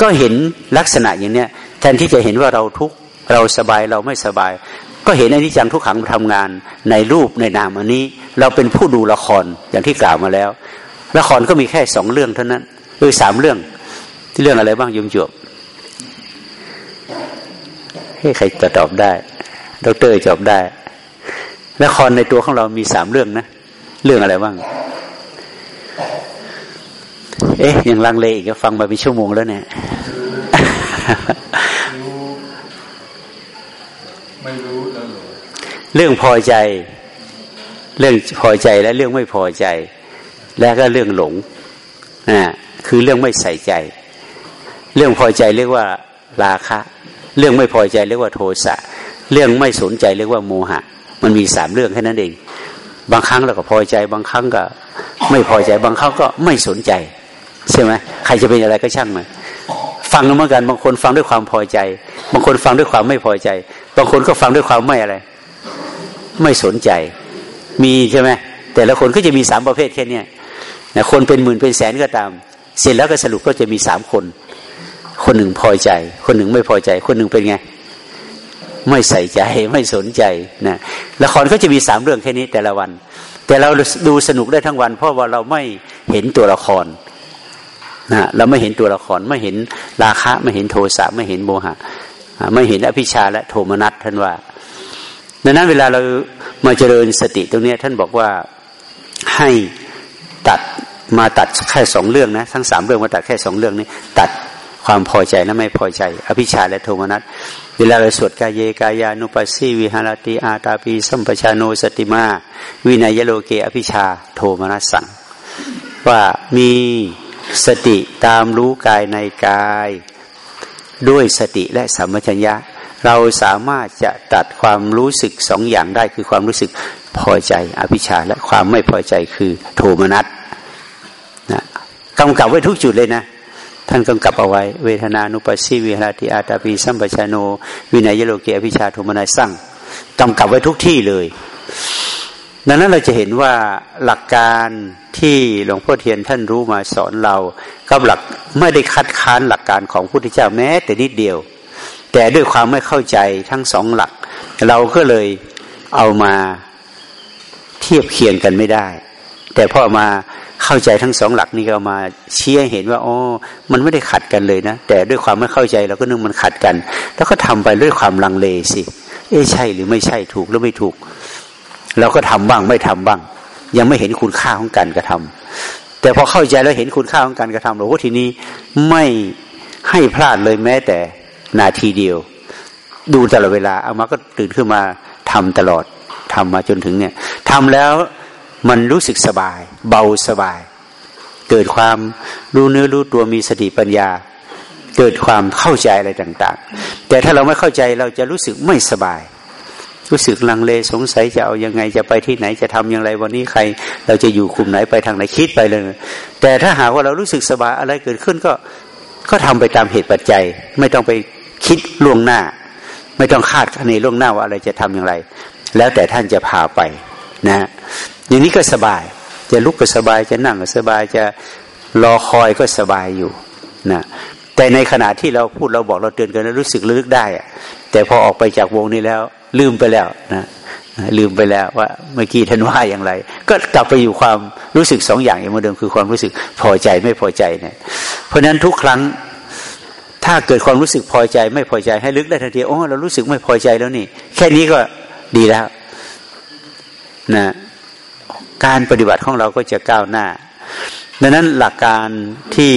ก็เห็นลักษณะอย่างเนี้ยแทนที่จะเห็นว่าเราทุกเราสบายเราไม่สบาย ก็เห็นอนิจจังทุกขังทำงานในรูปในนามอันนี้ เราเป็นผู้ดูละครอย่างที่กล่าวมาแล้ว ละครก็มีแค่สองเรื่องเท่านั้นหรือสามเรื่อง ที่เรื่องอะไรบ้างยมจบให้ใครจะตอบได้ ดรตอบได้ละครในตัวของเรามีสามเรื่องนะ เรื่องอะไรบ้าง เอ๊ะยังลังเลอีกฟังมาเป็นชั่วโมงแล้วเนี่ยไม่รู้เรื่องพอใจ เรื่องพอใจและเรื่องไม่พอใจ และก็เรื่องหลงอ่าคือเรื่องไม่ใส่ใจ เรื่องพอใจเรียกว่าราคะ เรื่องไม่พอใจเรียกว่าโทสะเรื่องไม่สนใจเรียกว่าโมหะ มันมีสามเรื่องแค่นั้นเอง บางครั้งเราก็พอใจ บางครั้งก็ ไม่พอใจบางครั้งก็ไม่สนใจใช่ไหมใครจะเป็นอะไรก็ช่างมันฟังเหมือนกัน บางคนฟังด้วยความพอใจ บางคนฟังด้วยความไม่พอใจ บางคนก็ฟังด้วยความไม่อะไร ไม่สนใจ มีใช่ไหมแต่ละคนก็จะมีสามประเภทแค่นี้ นะคนเป็นหมื่นเป็นแสนก็ตาม เสร็จแล้วก็สรุปก็จะมีสามคน คนหนึ่งพอใจ คนหนึ่งไม่พอใจ คนหนึ่งเป็นไง ไม่ใส่ใจไม่สนใจนะละครก็จะมีสามเรื่องแค่นี้แต่ละวัน แต่เราดูสนุกได้ทั้งวัน เพราะว่าเราไม่เห็นตัวละครนะเราไม่เห็นตัวละครไม่เห็นราคะไม่เห็นโทสะไม่เห็นโมหะ ไม่เห็นอภิชาและโทมนัสท่านว่าดังนั้นเวลาเรามาเจริญสติตรงนี้ท่านบอกว่าให้ ตัดมาตัดแค่สองเรื่องนะ ทั้งสามเรื่องมาตัดแค่สองเรื่องนี้ ตัดความพอใจและไม่พอใจ อภิชาและโทมนัสเวลาเราสวดกายเยกายานุปัสสีวิหารติอาตาปีสัมปชาโนสติมา วินัยโลเกอภิชาโทมนัสสังว่ามีสติตามรู้กายในกาย ด้วยสติและสัมปชัญญะ เราสามารถจะตัดความรู้สึกสองอย่างได้คือความรู้สึกพอใจ อภิชาและความไม่พอใจคือโทมนัส นะกำกับไว้ทุกจุดเลยนะ ท่านกำกับเอาไว้ เวทนานุปัสสีวิหารติอาตาปีสัมปชานโน วินัยโลเกอภิชาโทมนัสสั่งกำกับไว้ทุกที่เลย ดังนั้นเราจะเห็นว่าหลักการที่หลวงพ่อเทียนท่านรู้มาสอนเรากับหลักไม่ได้คัดค้านหลักการของพุทธเจ้าแม้ แต่นิดเดียว แต่ด้วยความไม่เข้าใจทั้งสองหลัก เราก็เลยเอามาเทียบเคียงกันไม่ได้ แต่พอมา เข้าใจทั้งสองหลักนี้ก็มาเชี้เห็นว่าอ๋อมันไม่ได้ขัดกันเลยนะ แต่ด้วยความไม่เข้าใจเราก็นึกมันขัดกัน แล้วก็ทำไปด้วยความลังเลสิ เอ๊ะใช่หรือไม่ใช่ถูกหรือไม่ถูก เราก็ทำบ้างไม่ทำบ้าง ยังไม่เห็นคุณค่าของการกระทำแต่พอเข้าใจแล้วเห็นคุณค่าของการกระทำเราก็ทีนี้ไม่ให้พลาดเลยแม้แต่นาทีเดียว ดูตลอดเวลาเอามาก็ตื่นขึ้นมาทำตลอดทำมาจนถึงเนี่ยทำแล้ว มันรู้สึกสบาย เบาสบาย เกิดความรู้เนื้อรู้ตัวมีสติปัญญา เกิดความเข้าใจอะไรต่าง ๆ แต่ถ้าเราไม่เข้าใจเราจะรู้สึกไม่สบาย รู้สึกลังเลสงสัยจะเอายังไงจะไปที่ไหนจะทำอย่างไรวันนี้ใคร เราจะอยู่กลุ่มไหนไปทางไหนคิดไปเลย แต่ถ้าหากว่าเรารู้สึกสบายอะไรเกิดขึ้นก็ก็ทำไปตามเหตุปัจจัย ไม่ต้องไปคิดล่วงหน้า ไม่ต้องคาดคะเนล่วงหน้าว่าอะไรจะทำอย่างไร แล้วแต่ท่านจะพาไปนะ อย่างนี้ก็สบาย จะลุกก็สบายจะนั่งก็สบายจะรอคอยก็สบายอยู่นะแต่ในขณะที่เราพูดเราบอกเราเตือนกันแล้วรู้สึกลึกได้แต่พอออกไปจากวงนี้แล้ว ลืมไปแล้วนะลืมไปแล้วว่าเมื่อกี้ท่านว่าอย่างไร ก็กลับไปอยู่ความรู้สึกสองอย่างอย่างเดิมคือความรู้สึกพอใจไม่พอใจเนี่ยเพราะฉะนั้นทุกครั้งถ้าเกิดความรู้สึกพอใจไม่พอใจให้ลึกได้ทันทีโอ้เรารู้สึกไม่พอใจแล้วนี่ แค่นี้ก็ดีแล้ว นะ การปฏิบัติของเราก็จะก้าวหน้า ดังนั้นหลักการที่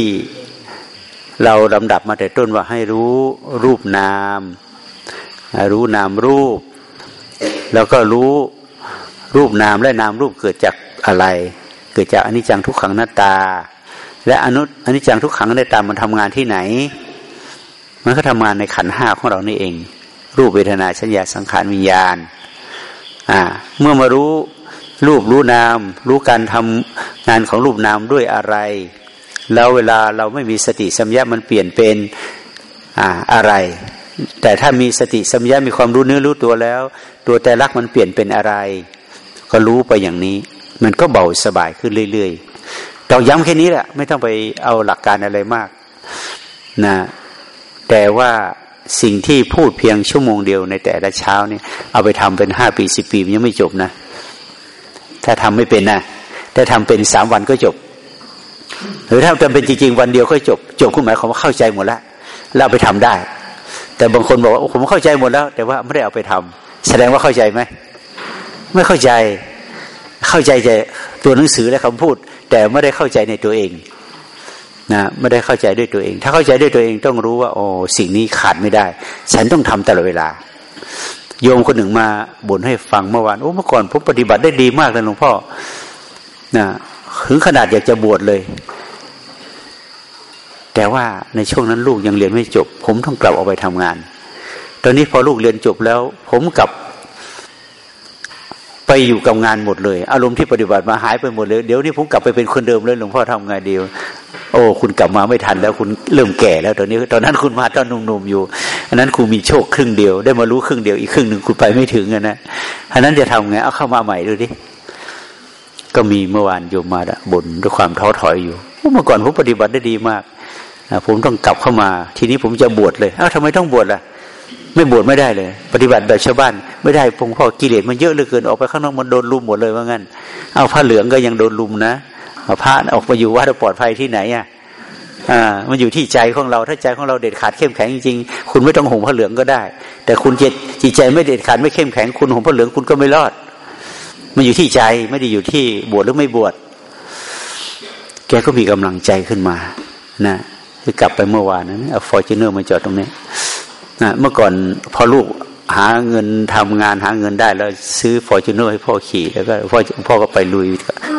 เราลำดับมาแต่ต้นว่าให้รู้รูปนาม รู้นามรูป แล้วก็รู้รูปนามและนามรูปเกิดจากอะไร เกิดจากอนิจจังทุกขังหน้าตา และอนุอนิจจังทุกขังหน้าตามันทำงานที่ไหน มันก็ทำงานในขันห้าของเรานี่เอง รูปเวทนาสัญญาสังขารวิญญาณ อ่า เมื่อมารู้ รูปรู้นาม รู้การทำงานของรูปนามด้วยอะไร แล้วเวลาเราไม่มีสติสัมยามันเปลี่ยนเป็นอ่าอะไร แต่ถ้ามีสติสัมยามีความรู้เนื้อรู้ตัวแล้ว ตัวแต่ลักมันเปลี่ยนเป็นอะไร ก็รู้ไปอย่างนี้ มันก็เบาสบายขึ้นเรื่อยๆเราย้ำแค่นี้แหละไม่ต้องไปเอาหลักการอะไรมากนะแต่ว่าสิ่งที่พูดเพียงชั่วโมงเดียวในแต่ละเช้าเนี่ยเอาไปทำเป็นห้าปีสิบปีมันยังไม่จบนะ ถ้าทำไม่เป็นนะถ้าทำเป็นสามวันก็จบ หรือถ้าจำเป็นจริงๆวันเดียวก็จบ จบคุณหมายความว่าเข้าใจหมดแล้วแล้วไปทำได้ แต่บางคนบอกว่าผมเข้าใจหมดแล้ว แต่ว่าไม่ได้เอาไปทำแสดงว่าเข้าใจไหมไม่เข้าใจเข้าใจแต่ตัวหนังสือและคำพูด แต่ไม่ได้เข้าใจในตัวเองนะไม่ได้เข้าใจด้วยตัวเอง ถ้าเข้าใจด้วยตัวเองต้องรู้ว่าโอ้สิ่งนี้ขาดไม่ได้ ฉันต้องทำตลอดเวลา โยมคนหนึ่งมาบ่นให้ฟังเมื่อวานโอ้เมื่อก่อนผมปฏิบัติได้ดีมากเลยหลวงพ่อนะถึงขนาดอยากจะบวชเลย แต่ว่าในช่วงนั้นลูกยังเรียนไม่จบ ผมต้องกลับออกไปทำงาน ตอนนี้พอลูกเรียนจบแล้ว ผมกลับ ไปอยู่กับงานหมดเลย อารมณ์ที่ปฏิบัติมาหายไปหมดเลย เดี๋ยวนี้ผมกลับไปเป็นคนเดิมเลยหลวงพ่อทำไงดีโอ้คุณกลับมาไม่ทันแล้วคุณเริ่มแก่แล้วตอนนี้ ตอนนั้นคุณมาตอนหนุ่มๆอยู่อันนั้นคุณมีโชคครึ่งเดียว ได้มารู้ครึ่งเดียวอีกครึ่งหนึ่งคุณไปไม่ถึงนะอันนั้นจะทำไงเอาเข้ามาใหม่ดูดิก็มีเมื่อวานโยมมาบ่นด้วยความท้อถอยอยู่เมื่อก่อนผมปฏิบัติได้ดีมากผมต้องกลับเข้ามา ทีนี้ผมจะบวชเลยเอ้าทำไมต้องบวชล่ะ ไม่บวชไม่ได้เลย ปฏิบัติแบบชาวบ้านไม่ได้พงพ่อกิเลสมันเยอะเหลือเกินออกไปข้างนอกมันโดนลุมหมดเลยว่างั้น เอาผ้าเหลืองก็ยังโดนลุมนะพระออกมาอยู่วัดปลอดภัยที่ไหนอะอ่า มันอยู่ที่ใจของเราถ้าใจของเราเด็ดขาดเข้มแข็งจริงๆคุณไม่ต้องห่มผ้าเหลืองก็ได้ แต่คุณจิตจิตใจไม่เด็ดขาดไม่เข้มแข็งคุณห่มผ้าเหลืองคุณก็ไม่รอด มันอยู่ที่ใจไม่ได้อยู่ที่บวชหรือไม่บวชแกก็มีกำลังใจขึ้นมา นะคือกลับไปเมื่อวานนั้นเอา Fortuner มาจอดตรงนี้ นะเมื่อก่อนพอลูกหาเงินทำงานหาเงินได้แล้วซื้อ Fortuner ให้พ่อขี่แล้วก็พ่อพ่อก็ไปลุย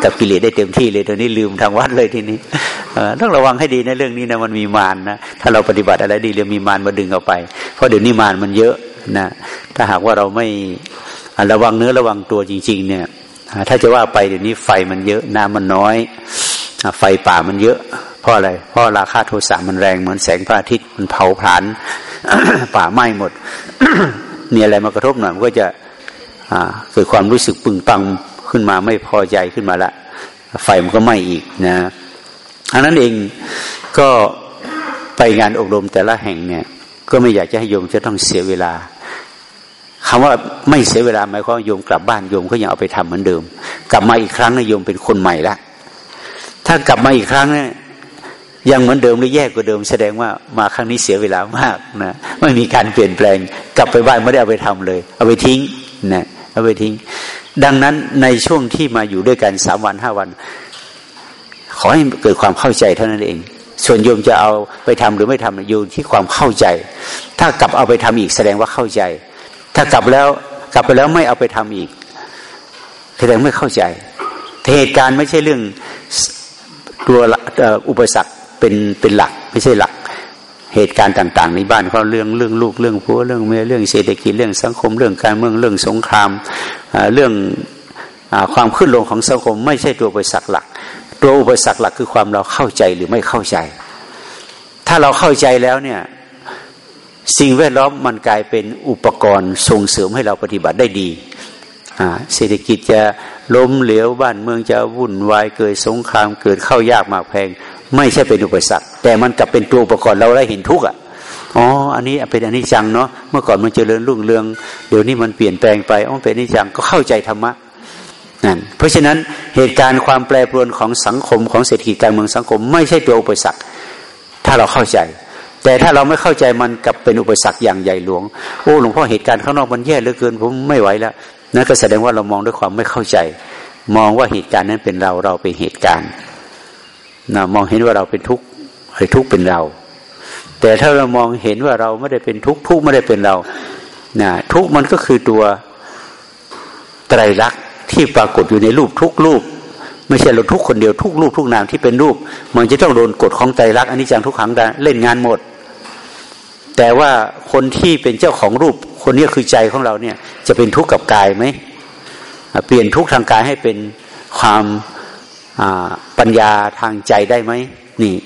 กับกิเลสได้เต็มที่เลยตอนนี้ลืมทางวัดเลยทีนี้ต้องระวังให้ดีในเรื่องนี้นะมันมีมารนนะถ้าเราปฏิบัติอะไรดีเรียมีมารมาดึงเอาไป เพราะเดี๋ยวนี้มารมันเยอะนะถ้าหากว่าเราไม่ระวังเนื้อระวังตัวจริง ๆ เนี่ย ถ้าจะว่าไปเดี๋ยวนี้ไฟมันเยอะน้ำมันน้อยไฟป่ามันเยอะ เพราะอะไร เพราะราคาโทสะมันแรงเหมือนแสงพระอาทิตย์มันเผาผลาญป่าไหม้หมดมีอะไรมากระทบหน่อยมันก็จะเกิดความรู้สึกปึงปังขึ้นมาไม่พอใจขึ้นมาละไฟมันก็ไหม้อีกนะอันนั้นเองก็ไปงานอบรมแต่ละแห่งเนี่ย ก็ไม่อยากจะให้โยมจะต้องเสียเวลาคำว่าไม่เสียเวลาหมายความโยมกลับบ้านโยมก็ยังเอาไปทำเหมือนเดิม กลับมาอีกครั้งนะโยมเป็นคนใหม่ละถ้ากลับมาอีกครั้งเนี่ย ยังเหมือนเดิมหรือแย่กว่าเดิม แสดงว่ามาครั้งนี้เสียเวลามากนะไม่มีการเปลี่ยนแปลง กลับไปบ้านไม่ได้เอาไปทำเลย เอาไปทิ้งนะเอาไปทิ้ง ดังนั้นในช่วงที่มาอยู่ด้วยกันสามวันห้าวัน ขอให้เกิดความเข้าใจเท่านั้นเอง ส่วนโยมจะเอาไปทำหรือไม่ทำอยู่ที่ความเข้าใจ ถ้ากลับเอาไปทำอีกแสดงว่าเข้าใจ ถ้ากลับแล้วกลับไปแล้วไม่เอาไปทำอีกแสดงไม่เข้าใจเหตุการณ์ไม่ใช่เรื่องตัวอุปสรรค เป็นเป็นหลักไม่ใช่หลักเหตุการณ์ต่าง ๆ ในบ้านเขาเรื่องเรื่องลูกเรื่องผัวเรื่องเมียเรื่องเศรษฐกิจเรื่องสังคมเรื่องการเมืองเรื่องสงครามเรื่องความขึ้นลงของสังคม ไม่ใช่ตัวอุปสรรคหลัก ตัวอุปสรรคหลักคือความเราเข้าใจหรือไม่เข้าใจ ถ้าเราเข้าใจแล้วเนี่ยสิ่งแวดล้อมมันกลายเป็นอุปกรณ์ส่งเสริมให้เราปฏิบัติได้ดีเศรษฐกิจจะล้มเหลวบ้านเมืองจะวุ่นวายเกิดสงครามเกิดเข้ายากมากแพง ไม่ใช่เป็นอุปสรรค แต่มันกลับเป็นตัวอุปกรณ์เราได้เห็นทุกข์อะอ๋ออันนี้เป็นอันนี้จังเนาะเมื่อก่อนมันเจริญรุ่งเรือง เดี๋ยวนี้มันเปลี่ยนแปลงไปอ๋อเป็นอันนี้จังก็เข้าใจธรรมะนั่นเพราะฉะนั้นเหตุการณ์ความแปรปรวนของสังคมของเศรษฐกิจการเมืองสังคม ไม่ใช่ตัวอุปสรรค ถ้าเราเข้าใจ แต่ถ้าเราไม่เข้าใจมันกับเป็นอุปสรรคอย่างใหญ่หลวงโอ้หลวงพ่อเหตุการณ์ข้างนอกมันแย่เหลือเกินผมไม่ไหวแล้วนั่นก็แสดงว่าเรามองด้วยความไม่เข้าใจ มองว่าเหตุการณ์นั้นเป็นเราเราเป็นเหตุการณ์ นะมองเห็นว่าเราเป็นทุกข์ไอ้ทุกข์เป็นเรา แต่ถ้าเรามองเห็นว่าเราไม่ได้เป็นทุกข์ทุกข์ไม่ได้เป็นเรานะทุกข์มันก็คือตัวไตรลักษณ์ที่ปรากฏอยู่ในรูปทุกรูป ไม่ใช่เราทุกคนเดียวทุกรูปทุกนามที่เป็นรูป มันจะต้องโดนกฎของไตรลักษณ์อันนี้จังทุกครั้งเล่นงานหมด แต่ว่าคนที่เป็นเจ้าของรูป คนนี้คือใจของเราเนี่ย จะเป็นทุกข์กับกายไหมเปลี่ยนทุกข์ทางกายให้เป็นความ ปัญญาทางใจได้ไหมนี่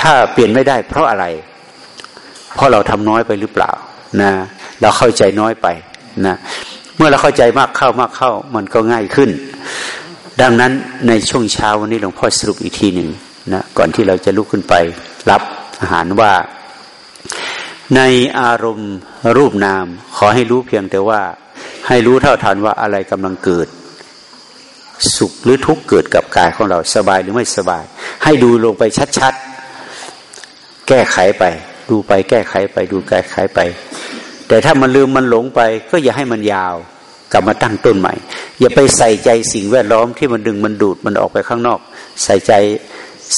ถ้าเปลี่ยนไม่ได้ เพราะอะไร เพราะเราทำน้อยไปหรือเปล่านะเราเข้าใจน้อยไปนะเมื่อเราเข้าใจมากเข้ามากเข้ามันก็ง่ายขึ้น ดังนั้นในช่วงเช้าวันนี้หลวงพ่อสรุปอีกทีหนึ่งนะก่อนที่เราจะลุกขึ้นไปรับอาหารว่า ในอารมณ์รูปนาม ขอให้รู้เพียงแต่ว่า ให้รู้เท่าทันว่าอะไรกำลังเกิด สุขหรือทุกข์เกิดกับกายของเราสบายหรือไม่สบาย ให้ดูลงไปชัดๆ แก้ไขไป ดูไปแก้ไขไปดูแก้ไขไป แต่ถ้ามันลืมมันหลงไป ก็อย่าให้มันยาว กลับมาตั้งต้นใหม่ อย่าไปใส่ใจสิ่งแวดล้อมที่มันดึงมันดูดมันออกไปข้างนอก ใส่ใจ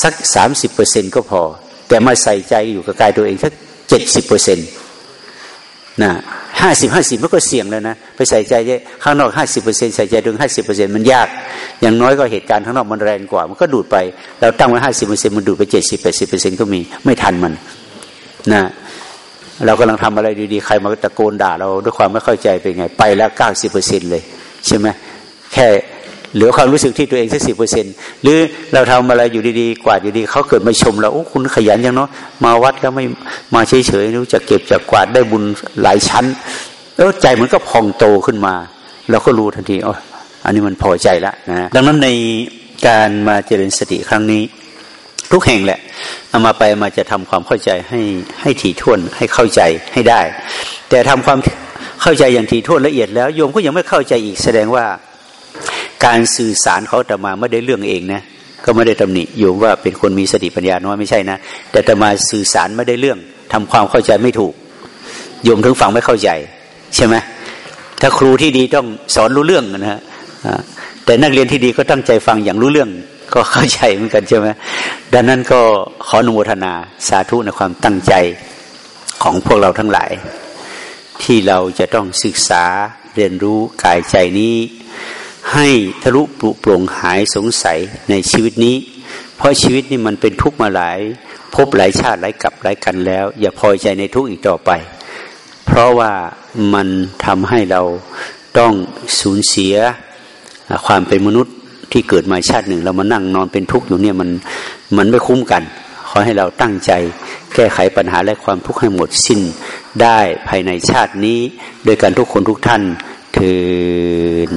สักสามสิบเปอร์เซ็นก็พอ แต่มาใส่ใจอยู่กับกายตัวเองสักเจ็ดสิบเปอร์เซ็นต์ นะห้าสิบห้าสิบมันก็เสี่ยงแล้วนะ ไปใส่ใจข้างนอกห้าสิบเปอร์เซ็นใส่ใจถึงห้าสิบเปอร์เซ็นมันยาก อย่างน้อยก็เหตุการณ์ข้างนอกมันแรงกว่า มันก็ดูดไป เราตั้งไว้ห้าสิบเปอร์เซ็นมันดูดไปเจ็ดสิบแปดสิบเปอร์เซ็นก็มีไม่ทันมันนะเรากำลังทำอะไรดีๆ ใครมาตะโกนด่าเราด้วยความไม่เข้าใจเป็นไง ไปแล้วเก้าสิบเปอร์เซ็นเลย ใช่ไหมแค่ เหลือความรู้สึกที่ตัวเองสักสิบเปอร์เซ็นหรือเราทำอะไรอยู่ดีๆ กวาดอยู่ดีเขาเกิดมาชมเราโอ้คุณขยันยังเนาะมาวัดแล้วไม่มาเฉยๆรู้จะเก็บจะกวาดได้บุญหลายชั้น แล้วใจมันก็พองโตขึ้นมาเราก็รู้ทันทีอ๋ออันนี้มันพอใจแล้วนะดังนั้นในการมาเจริญสติครั้งนี้ ทุกแห่งแหละเอามาไปมาจะทำความเข้าใจให้ให้ถี่ถ้วนให้เข้าใจให้ได้ แต่ทำความเข้าใจอย่างถี่ถ้วนละเอียดแล้วโยมก็ยังไม่เข้าใจอีกแสดงว่า การสื่อสารเขาแต่มาไม่ได้เรื่องเองนะก็ไม่ได้ตำหนิโยมว่าเป็นคนมีสติปัญญาน้อยไม่ใช่นะแต่แต่มาสื่อสารไม่ได้เรื่องทำความเข้าใจไม่ถูกโยมถึงฟังไม่เข้าใจ ใช่ไหมถ้าครูที่ดีต้องสอนรู้เรื่องนะฮะแต่นักเรียนที่ดีก็ตั้งใจฟังอย่างรู้เรื่อง ก็เข้าใจเหมือนกันใช่ไหมดังนั้นก็ขออนุโมทนาสาธุในความตั้งใจของพวกเราทั้งหลาย ที่เราจะต้องศึกษาเรียนรู้กายใจนี้ ให้ทะลุปลุกปลงหายสงสัยในชีวิตนี้ เพราะชีวิตนี่มันเป็นทุกข์มาหลายพบหลายชาติหลายกับหลายกันแล้ว อย่าพอใจในทุกข์อีกต่อไป เพราะว่ามันทำให้เราต้องสูญเสียความเป็นมนุษย์ที่เกิดมาชาติหนึ่ง เรามานั่งนอนเป็นทุกข์อยู่เนี่ยมันมันไม่คุ้มกัน ขอให้เราตั้งใจ แก้ไขปัญหาและความทุกข์ให้หมดสิ้นได้ภายในชาตินี้ โดยการทุกคนทุกท่าน คืน